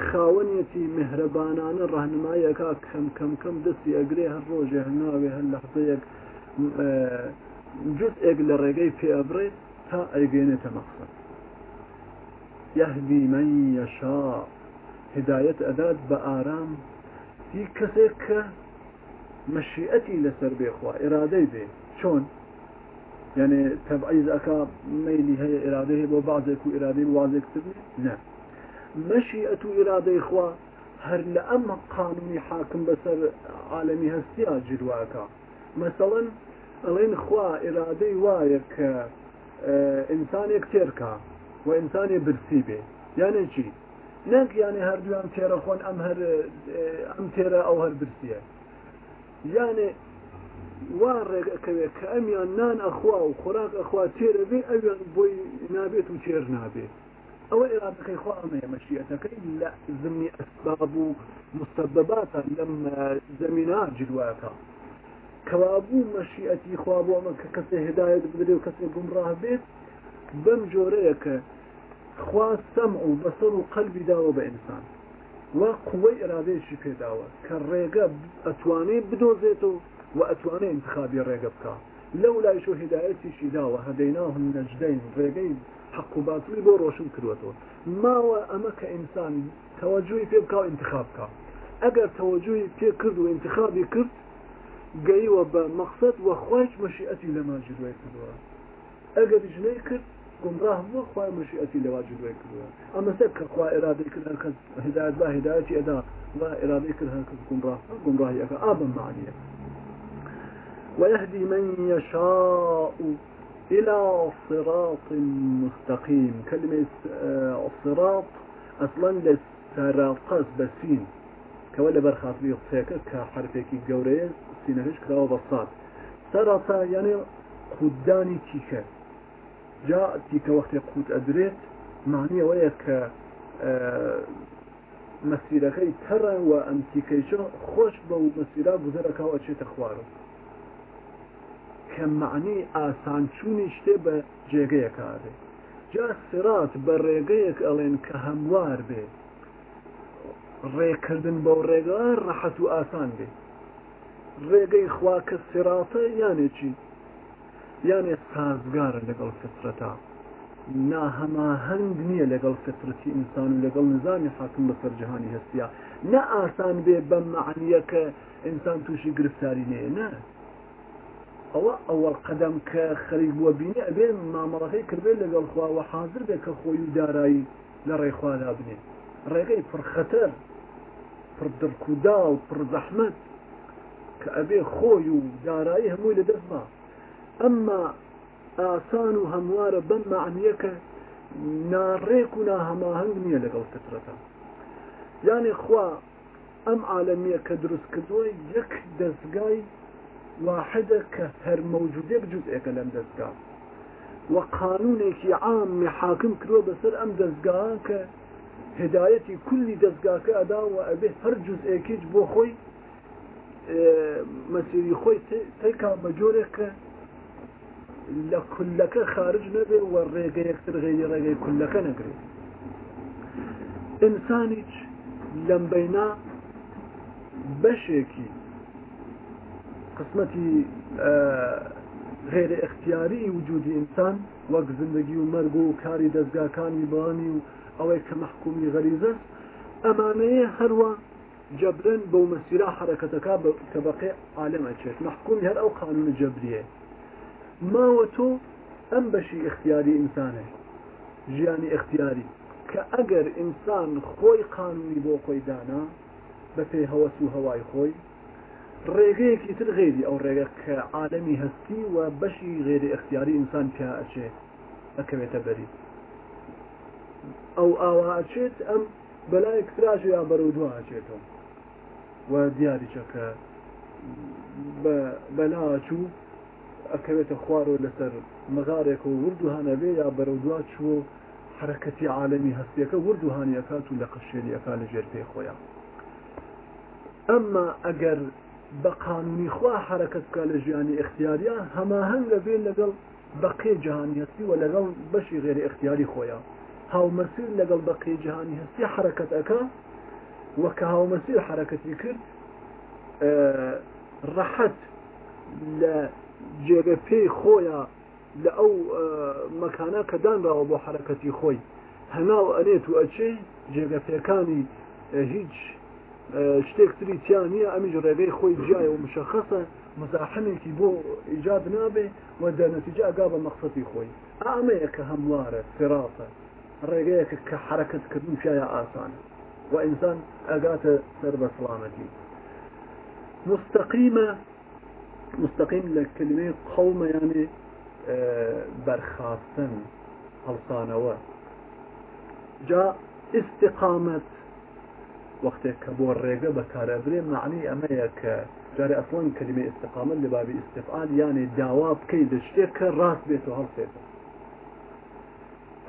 خاوەنیەتی مهرەبانانە ڕاهنمایەکە کەم کەم کەم دەستی ئەگرێ هەر ڕۆژێ هەناوێ هەر لەحزەیەک جزئێک لە ڕێگەی پێبڕێ تا ئەیگەێنێتە مەقصد یهدی من یەشا هدایەت ئەدات بە ئارام هی کەسێک کە مەشیئەتی لەسەر بێخوا ئێرادەی بێ چۆن یعنی تەبعیز ئەکا میلی هەیە ئێرادەی بۆ بازێک و ئێرادەی وازێکتر نە مەشیئەت و ئێرادەی خوا هەر لە ئەمە قانونی حاکم بەسەر عالەمی هەستیا جیرواکە مەسەڵەن ئەڵێن خوا ئێرادەی وایە کە ئینسانێک تێرکە و ئینسانی برسی بێ یانە چی نەک یانی هەردووان تێرەخۆن ئەم هەر ئەم تێرە ئەو هەر برسیە یانێ وا ڕێگەکەوێت کە ئەمیان نان ئەخوا و خۆراک ئەخوا تێرە بێ ئەویان بۆی نابێت و تێر نابێت ئەوە ئێرادەکەی خواامەیە مەشیەتەکەی لە زمنی ئەسباب و مستەبباتە لەم زەمینا جلواەکە کەوابوو مەشیەتی خوا بۆمە کە کەسێ هدایت بدرێ و کەسێ گومڕاه بێت بەم جۆرەیە کە خوا سەم و بەسەر و قەلبی داوە بە ئینسان وا قوەی ئرادەیەکی پێداوە کە ڕێگە ئەتوانەی بدۆزێتەوە و ئەتوانێت انتخابی ڕێگە بکە لەو لایش و هدایەتیشی داوە هەدەیناهم نەجدین ڕێگەی حقوباتوی بۆ ڕۆشن کردوەوە ماوە ئەمە کە ئینسان تەواجوی پێ بکاو انتخاب بکە ئەگەر تەواجوی پێ کرد و انتخابی کرد گەیوە بە مەقصد وە خۆش مەشیئەتی لە ماجروێت کردوە ئەگەر ژنەی کرد گمراه بووە خخوای مشیعەتی لەواجد کردوە ئەمە اما سکه خوا اراده کرد که هدایت با هدایت ادا و اراده ئێرادی کرد هەر کەس گمڕاه گمڕاهیەکە ئابم معنیە ويهدي من يشاء إلى صراط مستقيم كلمة الصراط آه، أصلا لسرقس بسين كولا برخاف بيغسيك كحرفك قوريز سينهش كراو بصات سرطة يعني خداني كيكه جا دیکە وەختی قوت ئەدرێت معنی ئەوەیە کە مەسیرەکەی تەڕە و ئەمتیکەیچ خۆش بە و مەسیرا گوزەرەکەەوە چێتە خوارم کە معنی ئاسانچوونی شتێ بە جێگەیەکارێ جا سرات بە ڕێگەیەک ئەڵێن کە هەموار بێ ڕێکردن بەو ڕێگە ڕەحەت و ئاسان بێ ڕێگەی خواکە سراتە یانێکی یانێ سازگارە لەگەڵ کەسرەتا ناهەماهنگ نییە لەگەڵ کەسرەتی ئینسان و لەگەڵ نظامی حاکم بە سەرجهانی هەستیا نە ئاسان بێ بەم معنیە کە ئینسان تووشی گرفتاری نێ نە ئەوە ئەوەڵ قەدەم کە خەریک بووە بینە ئەبێ مامەڵەکەی کردێت لەگەڵ خواوە حاضر بێ کە خۆی و دارایی لە ڕێخوادا بنێ ڕێگەی پرخەتەر پر دڵکودا و پر زەحمت کە ئەبێ خۆی و دارایی هەمووی لە دەستما ئەمما ئاسان و هەموارە بەم معنیەکە ناڕێک و ناهەماهنگ نییە لەگەڵ فترەکە یانێ خوا ئەم عالمیە کە دروست کردووە یەک دەستگای واحدە کە هەر مەوجودێک جزئێکە لەم دەستگا وە قانونێکی عامی حاکم کروە بەسەر ئەم دەستگاان کە هدایەتی کولی دەستگاکە ئەدا و ئەبێ هەر جزئێکیش بۆ خۆی مەسیری خۆی تێکا بە جۆرێک کە لە کولەکە خارج نبي وە ڕێگە غير غێری كلك کولەکە نەگرێت لم بينا لەم قسمتي بەشێکی آه، قسمەتی غێرە اختیاری وجودی ئینسان وەک زندگی و مەرگ و کاری دەستگاکانی بانی و ئەوەی کە محکومی جبرن بو مسيرا حرەکەتەکە كبقي بەقێ محكومي هر أو قانون جبريه ماوە تۆ ئەم بەشی اختیاری ئینسانە ژیانی اختیاری کە ئەگەر ئینسان خۆی قانونی بۆ خۆی دانا بە پێی هەوەس و هەوای خۆی ڕێگەیەکی تر غێری ئەو ڕێگە کە عالەمی هەستی و بەشی غێری اختیاری ئینسان پیا ئەچێ ئەکەوێتە بەری ئەو ئاواچێت ئەم بەلای کراژ یا بەرەو دوواچێتەوە و دیاریچەکە بەلاچوو ئەکەوێتە خوارۆ لەسەر مەغارێک و وردوهانەبێ یا بەرەودوا چوە حرەکەتی عاالمی هەستیەکە وردوهانیەکات و لە قشێریەکە لە ژێر پێی خۆیان ئەمما ئەگەر بە قانونی خوا حرەکەتکە لە ژیانی اختیاریا هەماهنگ لەبێ لەگەڵ بەقێ جهانیەتی و لەگەڵ بەشی غێری اختیاری خۆیان هاومەسیر لەگەڵ بەقێ جیهانی هەستی حرەکەت ئەەکە وەکە هاومەسیر حرەکەتی کرد ڕەحەت لە جێگە پێی خۆیە لە ئەو مەکانە کەدانراوە بۆ حرەکەتی خۆی هەناو ئەرێت و ئەچێ جێگە پێەکانی هیچ شتێک تری تیانە ئەمیش ڕێگەی خۆی جیایە و مشەخصە مزاحمێکی بۆ ئیجاد نابێ و دەنەتیجا ئەگا بە مەخسەتی خۆی ئامەیە کە هەموارە فێڕاستە ڕێگەیەک کە حرەکەتکردن پیاە ئاسانە وئسان ئەگاتە سەر بە سلامەتی مستەقیمە مستقیم لە کلمەی قومەیانێ بەرخاستن هەڵسانەوە جا استقامت وەختێک کە بۆ ڕێگە بەکارەبرێ معنی ئەمەیە کە جارێ ئەسڵن کلمە استقامت لە بابی استفعال یانێ داوا بکەی لە شتێک کە ڕاست بێت و هەڵسێت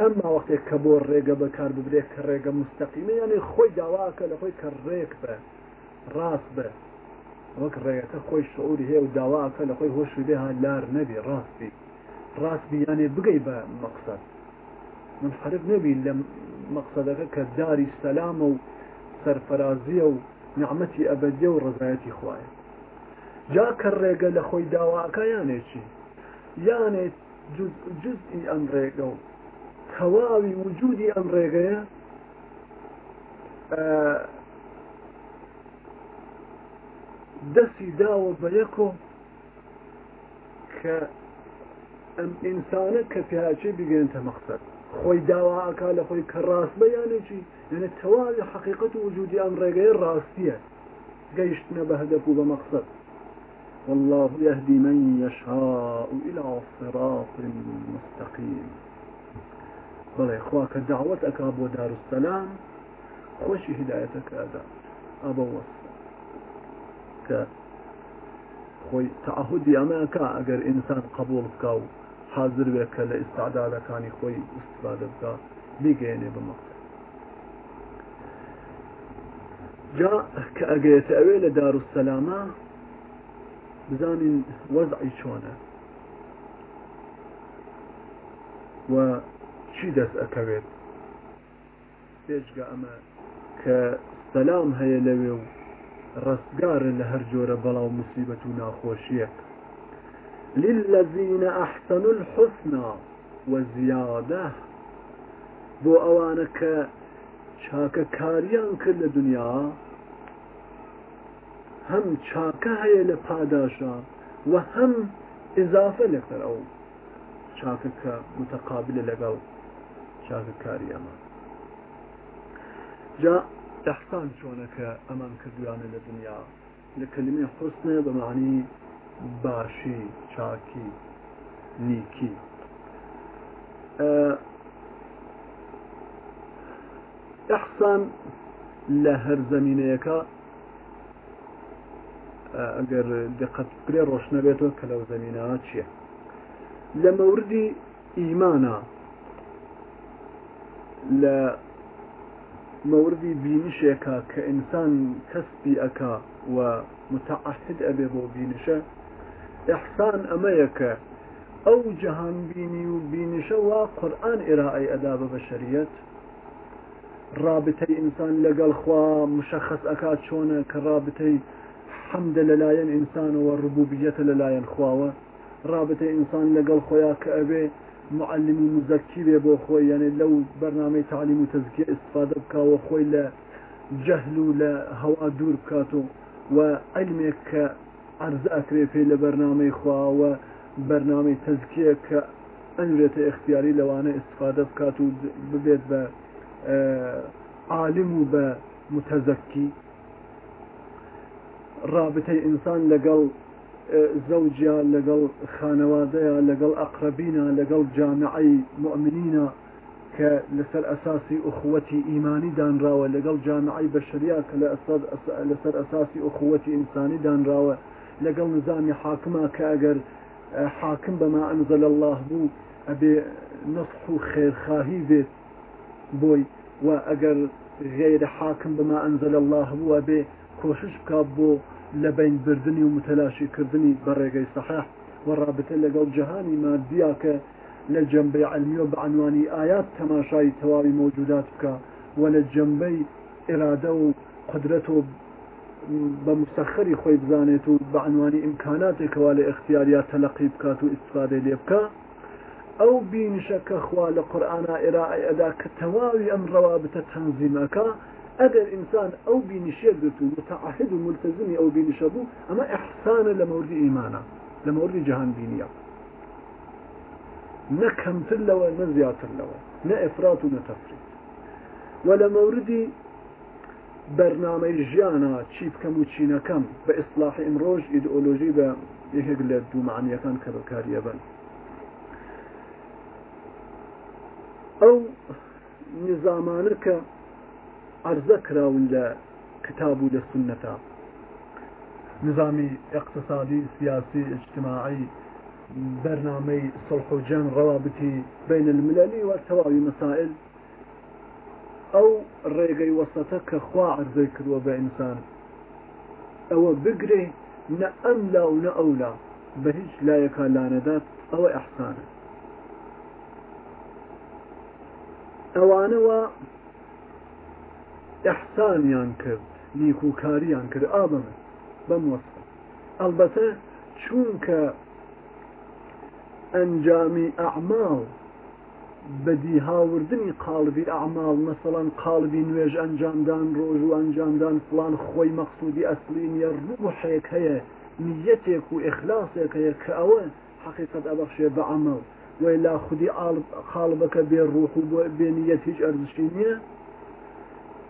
ئەمما وەختێک کە بۆ ڕێگە بەکار ببرێت کە ڕێگە مستەقیمە یانێ خۆی داواکە لە خۆی کە ڕێک بە ڕاست بە وەک ڕێگەکە خۆی شعوری هەیە و داواکە لە خۆی هۆشی بێها لار نەبی ڕاستی ڕاستی یانێ بگەی بە مەقصد منحرف نەبی لە مەقصدەکە کە داری سەلامە و سەرفەرازیە و نعممەتی ئەبدیە و ڕزایەتی خوایە جا کە ڕێگە لە خۆی داواکە یانێکی یانێ جزئی ئەم ڕێگە و تەواوی وجودی ئەم ڕێگەیە دسي داو بيكم ك ام انسان كفاجي بيجن تمخسر خوي داوا اكل خوي كراس بياني شي يعني التوالي حقيقه وجود امر غير راسيه جيشنا بهدف ومقصد والله يهدي من يشاء الى صراط مستقيم قال اخوك دعوتك ابو دار السلام خوش هدايتك هذا ابو وصف. کە خۆی تعهودی ئەمەکە ئەگەر ئینسان قبول بکە و حاضر بێ کە لە ئستعدادەکانی خۆی استفاده بکە بیگەێنێ بمەقصد جا کە ئەگەێتە ئەوێ لە دار و سەلامە بزانین وەزعی چۆنە و چی دەست ئەەکەوێت پێشگە ئەمە کە سەلام هەیە لەوێ و ڕستگارن لە هەر جۆرە بەڵاو مسیبەت و ناخۆشیەک للذینە ئەحسن الحسنا وەزیادە بۆ ئەوانە کە چاکە کاریان کرد لە دنیا هەم چاکە هەیە لە پاداشە و هەم اضافه لەسەر ئەو چاکەکە متەقابلە لەگەڵ چاکە کاریەمە جا دەستان چۆنەکە ئەمان کردویانە لە دنیا لە کلمی حستنە بەمانی باشی چاکی نیکی ئەحسان لە هەر زمینەیەەکە ئەگەر دقت پرێ ڕۆشنە بێتەوە کە لەو زمینە چییە لە مەوردی ئیمانە لە مەوردی بینشێکە کە ئینسان کەسبی ئەکا و متعحد ئەبێ بۆ بینشە ئەحسان ئەمەیەکە ئەو جەهانبینی و بینشە و قورآن ئێرائی ئەدا بە بەشریەت رابطەی ئینسان لەگەڵ خوا مشەخص ئەکا چۆنە کە رابطەی حەمدە لەلایەن ئینسانەوە ڕبوبیەتە لەلایەن خواوە رابطەی ئینسان لەگەڵ خۆیا کە ئەبێ معلمی مزەکیێ بۆ خۆی یعنی لەو بەرنامەی تعلیم و تزکی استفاده بکوە خۆی لە جەهل و لە هەوا دوور بکات و و علمێک کە عرزەکرێ پێی لە بەرنامەی خواوە بەرنامەی تزکیە کە ئەنورێتە اختیاری لەوانە استفاده بکات و ببێت بە عالم و بە متەزەکی رابطەی ئینسان لەگەڵ زوجيا لقل خانواديا لقل أقربينا لقل جامعي مؤمنين كلسر أساسي أخوتي إيماني دان راوة لقل جامعي بشريا كلسر أساسي أخوتي إنساني دان راوة لقل نظامي حاكما كأقر آه، حاكم بما أنزل الله بو أبي نصح خير خاهي بيت بوي وأقر غير حاكم بما أنزل الله بو أبي كوشش بکات بۆ لە بین بردننی و متلاشیکردنی بەڕێگەی سەحح و ڕابتە لەگەڵ جەهانی مادیا کە لە جەمبەی علمیۆ بەعنوانی ئايات تەماشای تەواوی مەوجودات بکە و لە جەمبەی ئێرادە و قدرەت و بە مستەخەری خۆی بزانێت و بەعنوانی ئیمکاناتێکەوە لە اختیاریا تەلقی بکات و ئیسفادەی لێ بکە ئەو بینشە کە خوا لە قورآنا ئێرا ئەدا کە تەواوی ئەم ڕەوابتە تەنزیمەکە اگر انسان او بینشیه تو متعهد و ملتزمی او بینشه بو اما احسانه لمورد ایمانه لمورد جهان بینیا نه کمتر لەوە نه زیاتر لەوە نه ئەفرات و نەتەفرید و لە مەوردی بەرنامەی ژیانە چی بکەم و چینەکەم بە ئیسلاحی ئمرۆژ ئیدئۆلۆژی بە یەکێک لە دوومانیەکان کە بەکاریە بن او نظامانه که عرزەکراون ولا كتاب ولا سنة نظامي اقتصادي سياسي اجتماعي برنامي برنامج صلح وجن روابطي بين الملل والتواوي مسائل او ريغي وسطك خواعر ذكر انسان او بقري نا املا ونا اولا بهج لا يكال لاندات او احسان اوانا ئەحسانیان کرد نیکوکاریان کرد ئابم بەم وەسە ئەلبەتە چونکە ئەنجامی ئەعماڵ بەدی هاوردنی قالبی ئەعمال مەسەڵەن قالبی نوێژ ئەنجامدان ڕۆژ و ئەنجامدان فلان خۆی مەخصودی ئەسلینیە ڕوحێک هەیە نیەتێک و ئخلاسێک هەیە کە ئەوە حقیقت ئەبەخشێ بە ئەمەڵ وی لا خودی خاڵبەکە بێ ڕوح و بێنیەت هیچ ئەرزشی نییە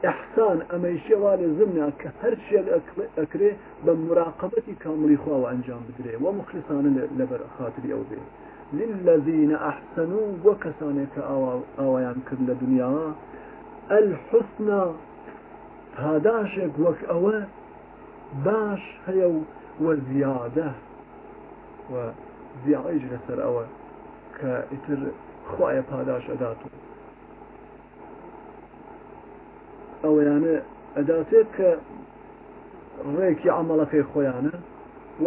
احسان ئەمەشی وا لە زمنا کە هەر شێک ئەکرێ بە مراقبەتی کامری خواوە ئەنجام بدرێ و مخلسانە لەبەر خاتری ئەو بێ للذینە ئەحسن و بۆ کەسانێک کە ئاوایان کرد لە دنیاوە ئەلحسنا پاداشێک باش هەیە و وە زیادە و زیعیش لەسەر ئەوە کە ئیتر پاداش ئەوەیانە ئەداتێت کە ڕێکی عملەکەی خۆیانە و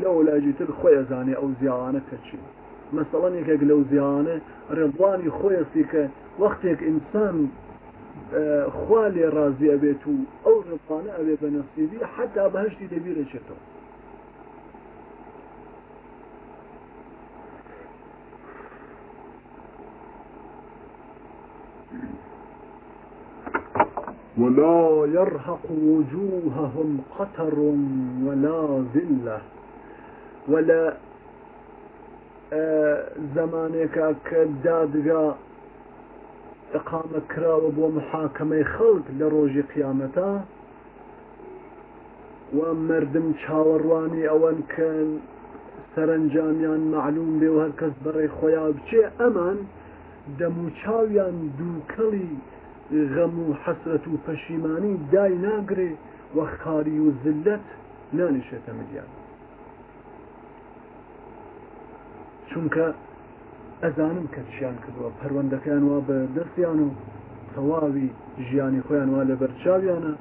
لە ولاجیتر خۆی ئەزانێ ئەو زیانە کەچی مەسەڵەن یەکێک لەو زیانە ڕێبوانی خۆیەسی کە وەختێک ئینسان خوا لێ ڕازیە بێت و ئەو ڕپانە ئەوێ بە نەسیبی حتا بەهشتی دەبیرە چێتەوە ولا يرهق وجوههم قتر ولا ذلة ولا زمانێکە کە دادگا ئەقامە کراوە بۆ محاکەمەی خەڵک لە ڕۆژی قیامەتە و مردم چاوەڕوانی ئەوەن کە سەرنجامیان معلوم بێ و هەرکەس بەڕێ خۆیان بچێ ئەمان دەموچاویان دووکەڵی غەم و حەسرەت و پەشیمانی دای ناگرێ وە خاری و زلت نانیشێتە ملیان چونکە ئەزانم کە چیان کردووە پەروەندەکەیان وا بە دەستیان و تەواوی ژیانی خۆیان وا لە بەرچاویانە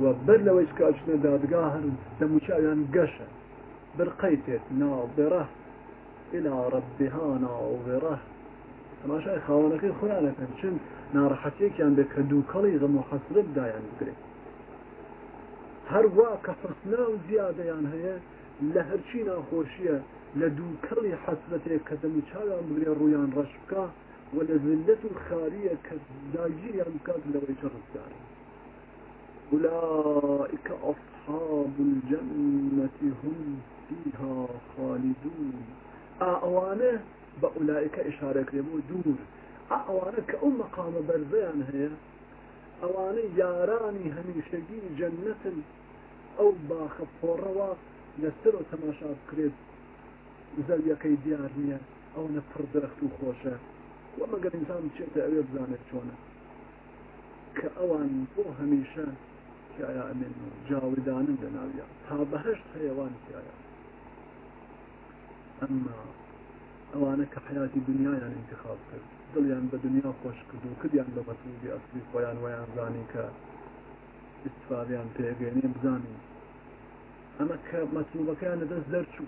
و بەر لەوەی کاچنە دادگا هەرن دەموچاویان گەشە برقيت ناظرة إلى ربها ناظرة تەماشای خاوەنەکەی خۆیانەکەن چن ناڕەحەتێکیان بێ کە دووکەڵی غەم و حەسرت دایان بگرێت هەروە کە فرسنا و زیادەیان هەیە لە هەرچی ناخۆشیە لە دووکەڵی حەسرەتێک کە دەمی چاویان بگرێ ڕویان ڕەش بکە و لە زلت و خاریە کە داگیریان بکات لەوەی چە ڕزگارن أولئك أصحاب الجنة هم فيها خالدون أعوانه بە ئولائکە ئشارەکرێم و دوور ئەوانە کە ئەو مەقامە بەرزیان هەیە ئەوانە یارانی هەمیشەگی جەنەتن ئەو باخە پۆڕەوە لەسەر و تەماشا بکرێت زەویەکەی دیار نییە ئەو نە پردرەخت و خۆشە و مەگەر ئینسان بچێتە ئەوێ بزانێت چۆنە کە ئەوان بۆ هەمیشە تایە ئەمێن و جاودانن لە ناویە تا بەهشت هەیەوان تایە ئەمما ئەوانە کە حیاتی یعنی يعني انتخاب کرد دل یعنی به دنیا خوش کرد و یعنی به مطلوب اصلی خویان ویان زانی که استفاده یعنی پیگینی بزانی اما که مطلوبه که یعنی دست در چو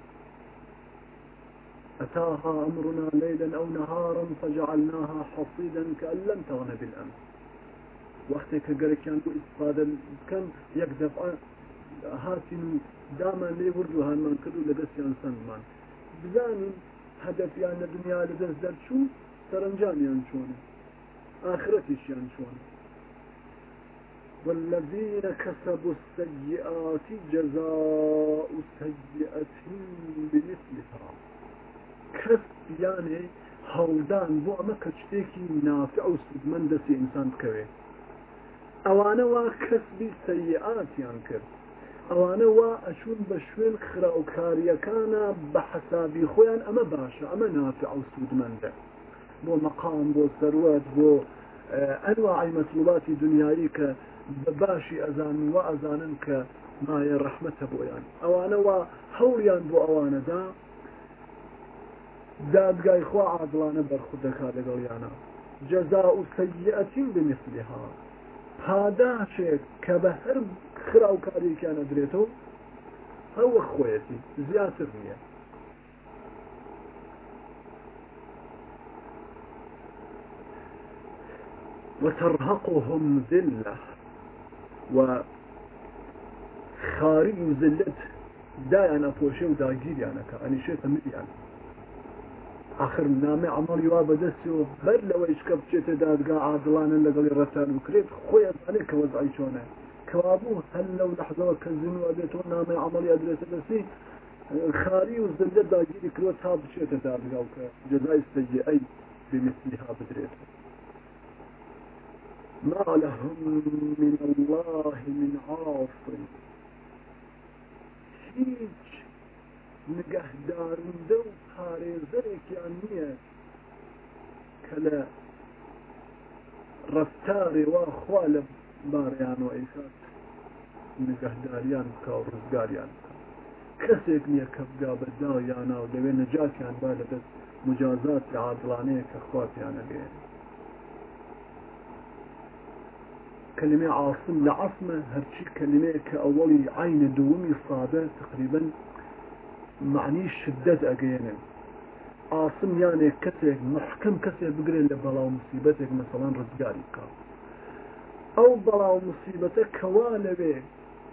أتاها أمرنا لیلا أو نهارا فجعلناها حصيدا كأن لم وقتی که وقتك قالك كان استفادة یک دفعه يكذب هاتن داما لي وردوها من كدو لقسيان سنمان بزانی هەدەفیان لە دنیا لە دەست دەرچوو سەرنجامیان چۆنە ئاخرەتیشیان چۆنە والذين كسبوا السيئات جزاء سيئة بمثلها كسب يعني هەڵدان بۆ ئەمە کە شتێکی نافع و سودمەندەسی ئینسان بکەوێت ئەوانەوە کەسبی سەریعاتیان کرد ئەوانە وا ئەچون بە شوێن خراوکاریەکانە بە حەسابی خۆیان ئەمە باشە ئەمە نافع ئەو سوودمەندە بۆ مەقام بۆ سەروەت بۆ ئەنواعی مەسوڵاتی دنیایی کە بە باشی ئەزانن و ئەزانن کە مایە ڕەحمەتە بۆیان ئەوانەوە هەوریان بۆ ئەوانەدا دادگای خوا عادڵانە بەرخودەکا لەگەڵیانە جەزا و سەیەتین بمثلها پاداچێک کە بە هەر خرا و کارێکیان ئەدرێتەوە ئەوە خۆیەتی زیاتر نییە وترهقهم ذلة و خارج و ذلت دایان ئەپۆشێ و داگیریانەکە ئەنیشێتە ملیان آخر نامێ ئەمەڵی وا بەدەستی و بەر لەوەی شکە بچێتە دادگا عادڵانن لەگەڵی ڕەتان وکرێت خۆیان ئەلێکەوەزای چۆنە كوابو هلو لحظة كزن وابيتو نامي عملي أدريت بسي خاري وزنجة داجيري كرو تاب شي شئت جوك وكا جزاء اي بمثلها بدريت ما لهم من الله من عاصر هیچ نگهدارنده و پارێزەرێکیان نییە کە لە ڕفتاری واخوا لە باڕیانەوە ئیسات نگەهداریان بکە و ڕزگاریان کەسێک نییە کە بگا بەدا یاناو دەوێت نەجاتیان با لەدەست مجازات عادڵانەیە کە خواتیانەگەێ کلمه عاصم لعصمه هرچی کلمه که اولی عین دومی صابه تقریبا معنی شدت اگینه عاصم یعنی کتێک محکم کەسێک بگرێن لە بەڵاو مسیبەتێک مەسەڵان ڕزگاری بکات ئەو بەڵاو مسیبەتە کەوا لەوێ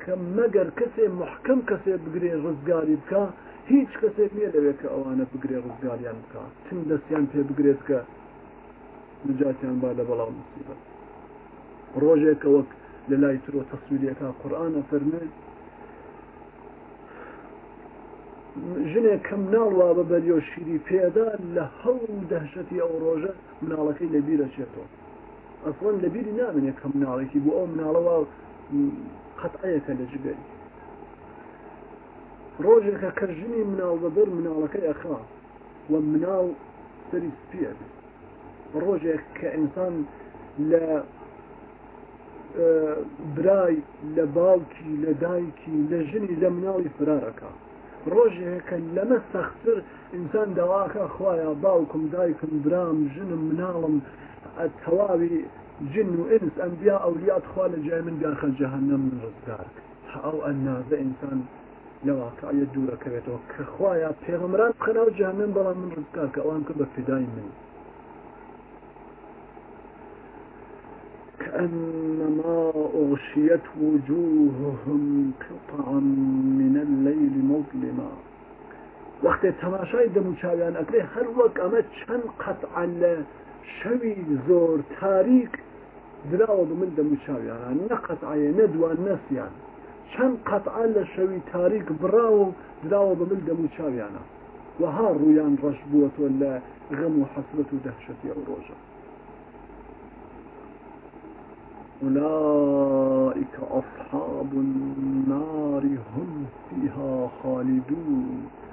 کە مەگەر کەسێ محکەم کەسێ بگرێ ڕزگاری بکە هیچ کەسێک نییە لەوێت کە ئەوانە بگرێ ڕزگاریان بکە چم دەستیان پێ بگرێت کە نجاتیان با لە بەڵام مسیبەت ڕۆژێک کە وەک لە لای ترۆ تەسووریەکە قورآانە فەرمێت ژنێک کەم ناڵوا بە بەریۆ شیری پێدا لە هەڵ دەهشەتی ئەو ڕۆژە مناڵەکەی لەبیرە چێتەوە ئەفۆن لەبیری نامێنێ کەم ناڵێکی بۆ ئەو مناڵەوە قەتعەیەکە لە جبێن ڕۆژێکە کەژنی مناڵ بەبەر مناڵەکەی ئەخا و مناڵ سەری سپیە ڕۆژێک کە ئینسان لە برای لە باوکی لە دایکی لە ژنی لە مناڵی فرارەکە ڕۆژێکە لەمە سەختتر ئینسان داواکە خویە باوکم دایکم برام ژنم مناڵم تەواوی جن و ئرس ئەمبیا ئەولیات خوا لە جای من بیان خەجەهنم من ڕزگار ئەو ئەنازە ئینسان لەواقعە دوورەکەوێتەوە کە خوایە پێغمران خەناو جانم بەڵام من ڕزگار کە ئەوان کە بە فدای من كأنما أغشيت وجوههم قطعا من الليل مظلما وقت تماشای دەموچاویان ئەکرێ هەر وەک ئەمە چەند قەتعە لە شەوی زۆر تاریک دراوە بە من دەموچاویانان نەقەت ئاە نەدوان نەسیان چەند قەتعا لە شەوی تاریک براوە دراوە بە من دەموچاویانە وەها ڕوویان ڕەش بووەوە لە غەم و حەسرەت و دەهشەتی ئەو ڕۆژە أولئك أصحاب النار هم فيها خالدون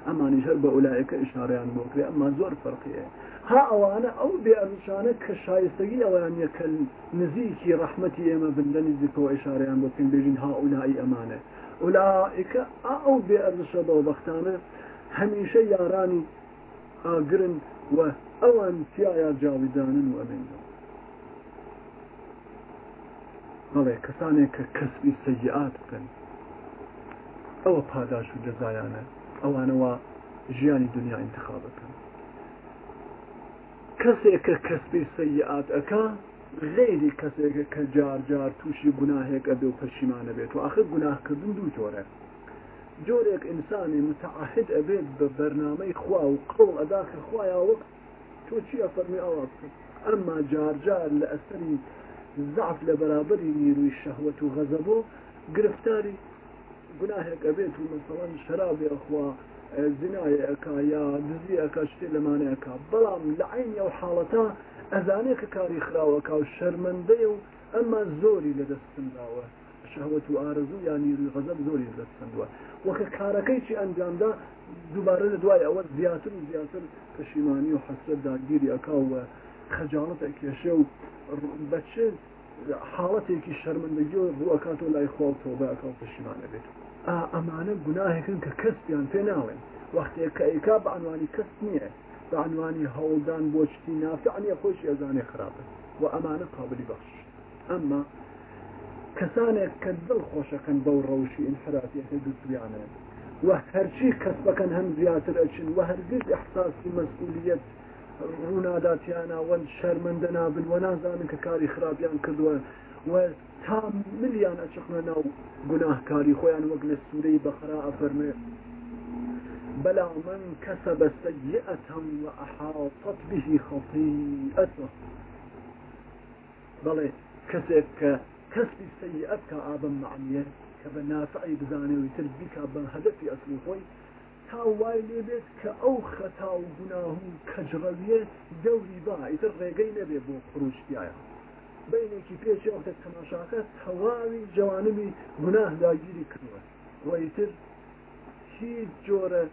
ئەمانی هەر بە ئولایەکە ئشارەیان بۆکرێ ئەمما زۆر فەرقیە ها ئەوانە ئەو بێ ئەمیشانە کە شایستگی ئەویان یەکە نزیکی ڕحمەتی ئێمە بن لە نزیکەوە ئشارەیان بکەین بێژین ها ئولایی ئەمانە ئولائکە ئەو بێ ئەرشە بەو بەختانە هەمیشە یارانی ئاگرن و ئەوان تیایا جاویدانن و ئەمێنەوە بەڵێ کەسانێک کە کەسبی سەجیعات بکەن ئەوە پاداش و جەزایانە ئەوانەوە ژیانی دنیا انتخاب بکەن کەسێکە کەسبی سەیعات ئەەکە غێری کەسێکە کە جار جار تووشی گوناهێکە بێ و پەشیمانە بێت و ئاخر گوناهکردن دوو جۆرە جۆرێک ئینسانی متعاهد ئەبێت بە بەرنامەی خوا و قڵ ئەداخە خوایاوە تۆ چیە فەرمی ئەوە ئەمما جارجار لە ئەسەری زعف لە بەرابری نیروی شەهوت و غەزەبۆ گرفتاری گوناهێک ئەبێت و مەسەڵەن شەرابی ئەخوا زینایە ئەکا یا دزی ئەکا شتێ لەمانەیەەکە بەڵام لە عین ئەو حاڵەتە ئەزانێکە کاری خراوەکە و شەرمەندەیە و ئەمە زۆری لە دەستنداوە شەوت و ئارزوو یا نیروی غەزەب زۆری دەستندوە وەکە کارەکەی چی ئەنجامدا دووبارە لە دوای ئەوە زیاتر و زیاتر پەشیمانی و حەسرە داگیری ئەکاوە خەجاڵەتە کێشە و بەچێت حاڵەتێکی شەرمەندەگی و ڕوەکاتۆ لای خۆڵ تۆبەکە و پەشیمانە بێت. ئەمانە گوناهێکن کە کەسیان پێ ناوێن وەختێککە ئیکا بە ئەنوانی کەس نییە بە ئەنوانی هەوڵدان بۆ شتی نافتەعنیە خۆش ئێزانێ خراپە و ئەمانە قابلی بەخش ئەمما کەسانێک کە دڵ خۆشەکەن بەو ڕەوشی ئینحراتیەکە دووتیانێت و هەرچی کەس بەکەن هەم زیاتر ئەچن و هەرگیز ئەحساسی مەسئولیت ڕووناداتیانە وەند شەرمەندە نابن وە نازانن کە کاری خراپیان کردووە و تا ملیان ئەچخنە ناو گوناهکاری خۆیان وەک لە سوورەی بەخرا ئەفەرمێ بلا من كسب سيئة وأحاطت به خطيئته بلي كسك كسب سيئة كعابا معنية كبنافعي بزاني ويتربيك بهدفي أصلي خوي تاوای لێبێت کە ئەو خەتا و گوناه و کەجڕەویە دەوری با ئیتر ڕێگەی نەبێ بۆ پرۆشتایە بینێکی پێچی ئەوتە تەماشاکە تەواوی جوانبی گوناه داگیری کردوە وەیتر هیچ جۆرە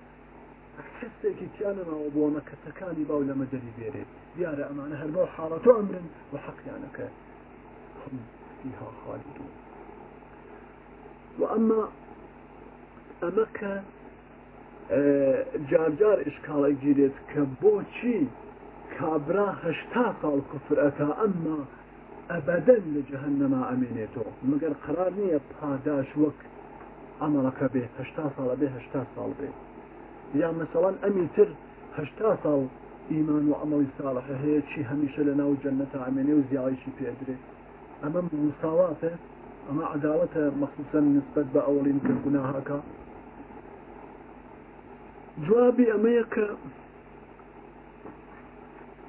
حستێکی تیانەماوە بۆ مەکەتەکانی باو لە مەجەری بێرێت دیارە ئەمانە هەر بۆ حاڵەتۆ ئەمرن و حەقیانەکە فيها خالدون وأما أمك جار جار إشكال جيرت كبوشي كابرا هشتا قال كفر أتا أما ئەبەدەن لە جەهنەما ئەمێنێتەوە مگەر قرار نییە پاداش وەک ئەمەڵەکە بێ هشتا ساڵە بێ هشتا ساڵ بێ یا مەسەڵان ئەمی تر هشتا ساڵ ئیمان و ئەمەڵی ساڵەکە هەیە چی هەمیشە لە ناو جەنەتە ئامێنێ و زیایشی پێدرێ ئەمە مساواتە ئەمە عداوەتە مەخصوسن نسبت بە ئەوڵین کردگوناهاکە جوابی ئەمەیە کە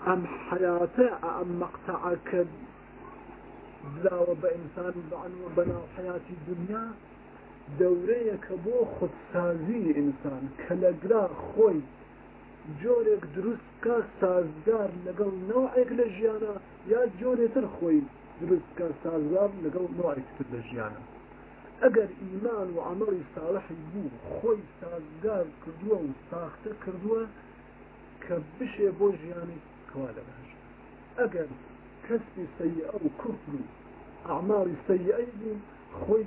ئەم حیاتە ئەم مەقتەعکە دراوە بە ئینسان بەعنوە بەناو حیاتی دنیا دەورەیەکە بۆ خودسازی ئینسان کە لەگرا خۆی جۆرێک دروستکە سازگار لەگەڵ نەوەێک لە ژیانە یا جۆرێتر خۆی دروستکە سازگار لەگەڵ نوعێکتر لە ژیانە ئەگەر ئیمان و عملی ساڵحی بوو خۆی سازگار کردووە و ساختە کردووە کە بشێ بۆ ژیانی کوا لەبش ئەگەر كسي سيئة ئەو کوفر و ئەعماری سەیعی بوو خۆی